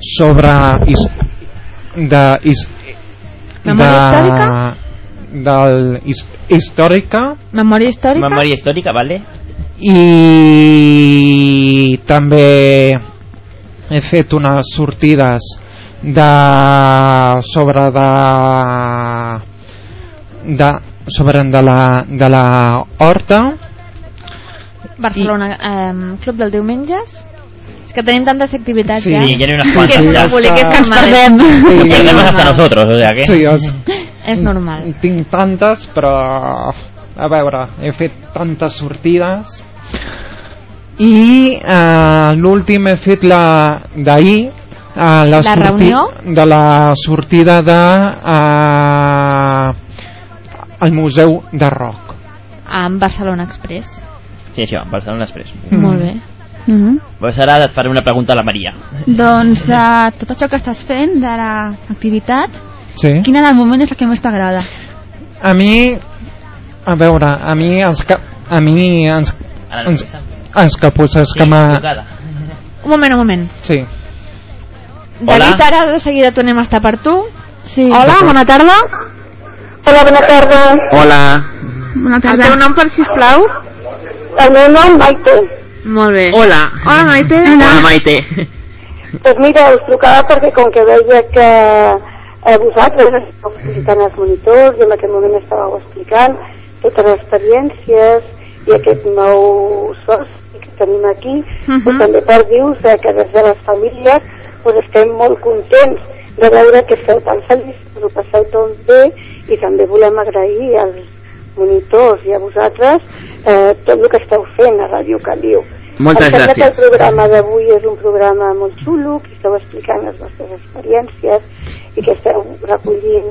sobre is, de is, Memòria històrica? Del his, històrica Memòria històrica? Memòria històrica, vale? i també he fet unes sortides de sobre de de sobre de la, de la horta Barcelona, eh, Club dels Diumenges? És que tenim tantes activitats Sí. ja. Sí, ja n'hi ha unes quantes. Que és Ens perdem. Sí. Perdemos hasta nosotros, o sea que... Sí, és, És normal. tinc tantes però a veure, he fet tantes sortides i eh, l'últim he fet la d'ahir eh, la, La reunió? de la sortida de eh, al Museu de Rock Amb Barcelona Express. Sí, això, Barcelona Express. Molt bé. Mm -hmm. Pues ara et faré una pregunta a la Maria. Doncs de tot això que estàs fent, de l'activitat, sí. quina del moment és la que més t'agrada? a mi a veure, a mi els que a mi ens, no ens, els caputxes que m'ha Un moment, un moment. sí. David, ara de seguida tornem a estar per tu. Sí. Hola, bona tarda. Hola, bona tarda. Hola. Bona El teu nom, per sisplau? El meu nom, Maite. Molt bé. Hola. Hola, Maite. Hola, Maite. Doncs mira, us trucava perquè com que veia que eh, vosaltres esteu visitant els monitors i en aquest moment estàveu explicant totes les experiències i aquest nou soci que tenim aquí, uh Mhm. -huh. també per dir-vos eh, que des de les famílies pues, estem molt contents de veure que esteu tan feliços, que ho passeu tot bé i també volem agrair als monitors i a vosaltres eh, tot el que esteu fent a Ràdio Caliu. Moltes em sembla que gràcies. el programa d'avui és un programa molt xulo, que esteu explicant les vostres experiències i que esteu recollint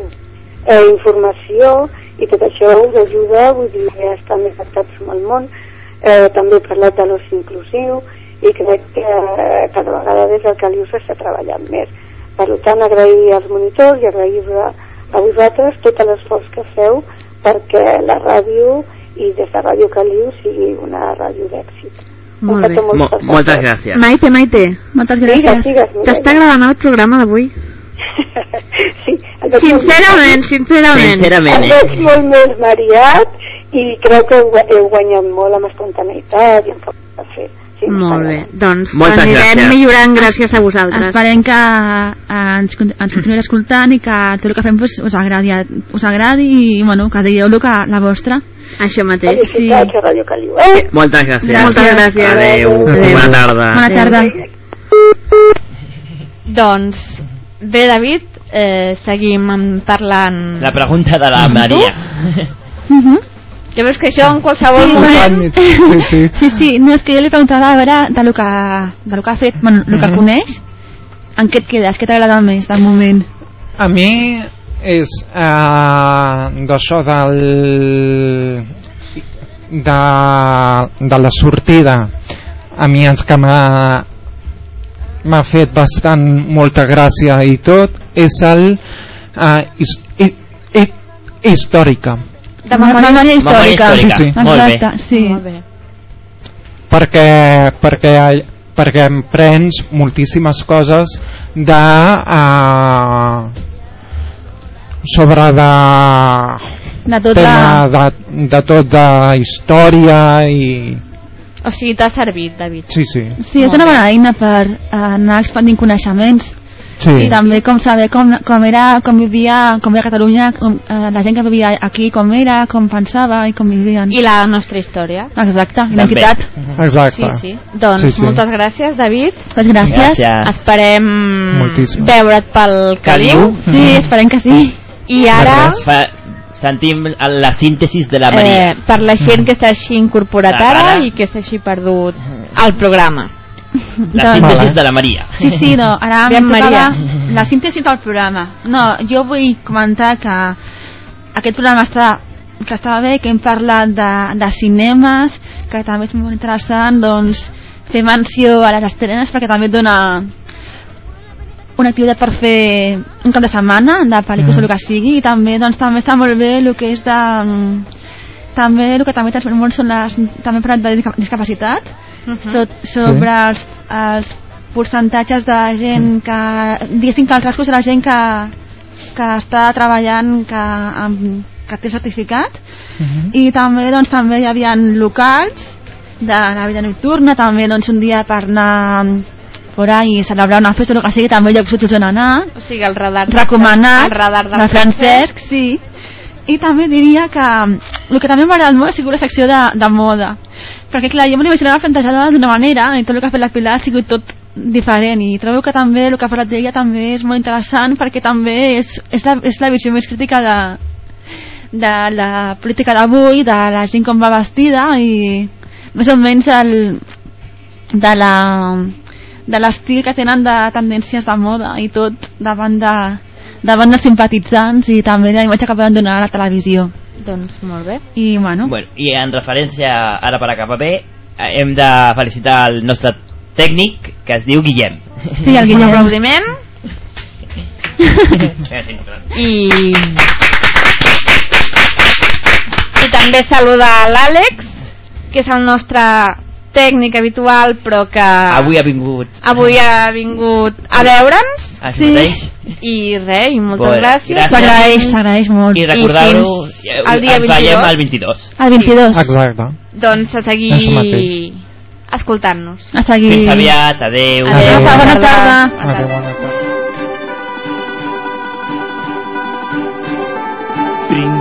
eh, informació i tot això us ajuda, vull dir, a estar més adaptats amb el món. Eh, també he parlat de l'oci inclusiu i crec que eh, cada vegada des del Caliu s'està treballant més. Per tant, agrair als monitors i agrair a, a vosaltres tot l'esforç que feu perquè la ràdio i des de Ràdio Caliu sigui una ràdio d'èxit. Molt bé. Mo moltes gràcies. Maite, Maite. Moltes gràcies. T'està agradant el programa d'avui? Sí, Sincerament, sincerament. Sincerament, eh? veig molt més mariat i crec que heu, guanyat molt amb espontaneïtat i amb força de fer. Sí, Molt bé, doncs Moltes anirem gràcies. millorant gràcies a vosaltres. Esperem que eh, ens, ens continuï escoltant i que tot el que fem pues, us, agradi, us agradi i bueno, que digueu el que la vostra. Això mateix. Sí. Ràdio Caliu. Eh? Moltes gràcies. Moltes gràcies. Adéu. Adéu. Bona tarda. Bona tarda. Doncs, bé, David, eh, seguim parlant... La pregunta de la Maria. Ja veus que això en qualsevol Sí, moment... Sí, sí. Sí, sí, no, és que jo li preguntava a veure de lo que, de lo que ha fet, bueno, el que Mhm. coneix, en què et quedes, què t'agrada més del moment? A mi és eh, d'això del de, de la sortida a mi és que m'ha m'ha fet bastant molta gràcia i tot és el eh, his, hi, hi, històrica De memòria, memòria històrica. Sí, sí. Exacte, sí. Molt bé. perquè, perquè, perquè em prens moltíssimes coses de uh, sobre de De tot tema la... de, de tot de història i O sigui, t'ha servit, David. sí, sí, Sí, és una bona eina per eh, anar expandint coneixements. sí, I també com saber com, com era, com vivia, com vivia Catalunya, com, eh, la gent que vivia aquí, com era, com pensava i com vivien. I la nostra història. Exacte, identitat. exacte Sí, sí. Doncs Sí, sí. moltes gràcies, David. Pues gràcies. Gràcies. Esperem Moltíssim. veure't pel Caliu. Sí, esperem que sí. I ara, Fa, sentim la síntesis de la Maria. eh, per la gent que està així incorporat Ara. ara i que està així perdut al programa. la síntesis de la Maria. Sí, sí, no, ara em tocava Maria. la síntesi del programa. No, jo vull comentar que aquest programa està que estava bé, que hem parlat de, de cinemes, que també és molt interessant doncs, fer menció a les estrenes perquè també et dona una activitat per fer un cap de setmana de pel·lícules Mhm. o el que sigui i també, doncs, també està molt bé el que és de mm, també el que també transmet molt són les, també parlat de disca- discapacitat so, sobre els, els percentatges de gent que diguéssim que els rascos de la gent que, que està treballant que, amb, que té certificat. I també doncs també hi havia locals de la vida nocturna també doncs un dia per anar por ahí celebrar una festa el que sigui també llocs útils on anar O sigui, el radar... recomanats El radar del de Francesc, sí. I també diria que el que també m'ha agradat molt ha sigut la secció de, de moda. Perquè clar, jo me l'imaginava plantejada d'una manera i tot el que ha fet la Pilar ha sigut tot diferent. I trobo que també el que ha parlat d'ella també és molt interessant perquè també és, és, la, és la visió més crítica de, de la política d'avui, de la gent com va vestida i més o menys el, de la de l'estil que tenen de tendències de moda i tot davant de, davant dels simpatitzants i també la imatge que poden donar a la televisió doncs molt bé i bueno, Bueno, I en referència, ara per acabar bé, eh, hem de felicitar el nostre tècnic, que es diu Guillem. Sí, el Guillem. Un aplaudiment i i també saludar l'Àlex que és el nostre tècnic habitual però que Avui ha vingut... avui ha vingut a veure'ns mateix. i res, i moltes Pues, gràcies gràcies. s'agraeix, s'agraeix molt I recordar-ho, eh, al dia ens veiem 22. el 22. el 22 Exacte. doncs a seguir escoltant-nos a seguir Fins aviat, adeu. Adéu, bona tarda. Adéu, bona tarda.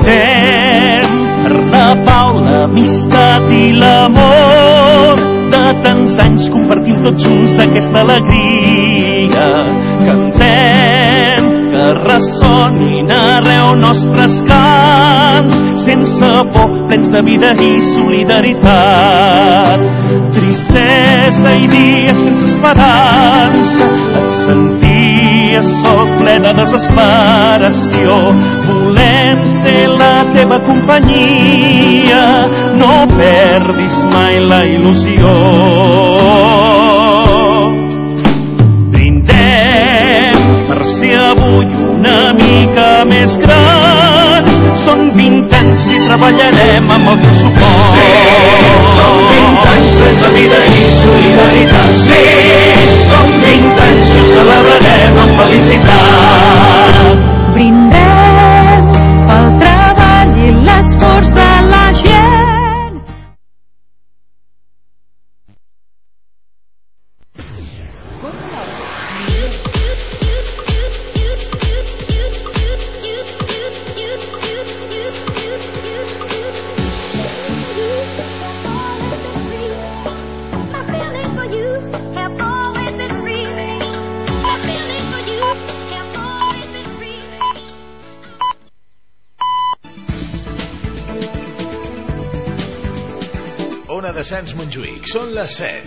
Per la pau, l'amistat i l'amor de tants anys compartim tots junts aquesta alegria. Cantem que ressonin arreu nostres cants sense por, plens de vida i solidaritat. Tristesa i dies sense esperança, et senties sol ple de desesperació. Volem ser la teva companyia, no perdis mai la il·lusió. Brindem per ser avui una mica més grans. Són 20 anys i treballarem amb el teu suport. Sí, són 20 anys plens de vida i solidaritat. Sí, són 20 anys celebrarem amb felicitat. Brindem Les 7.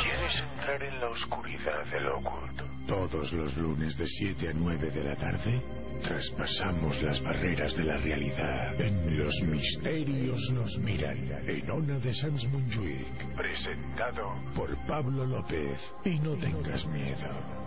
¿Quieres entrar en la oscuridad de lo oculto? Todos los lunes de 7 a 9 de la tarde traspasamos las barreras de la realidad. En Los Misterios nos miran. En Ona de Sans Montjuïc. Presentado Por Pablo López. Y no tengas miedo.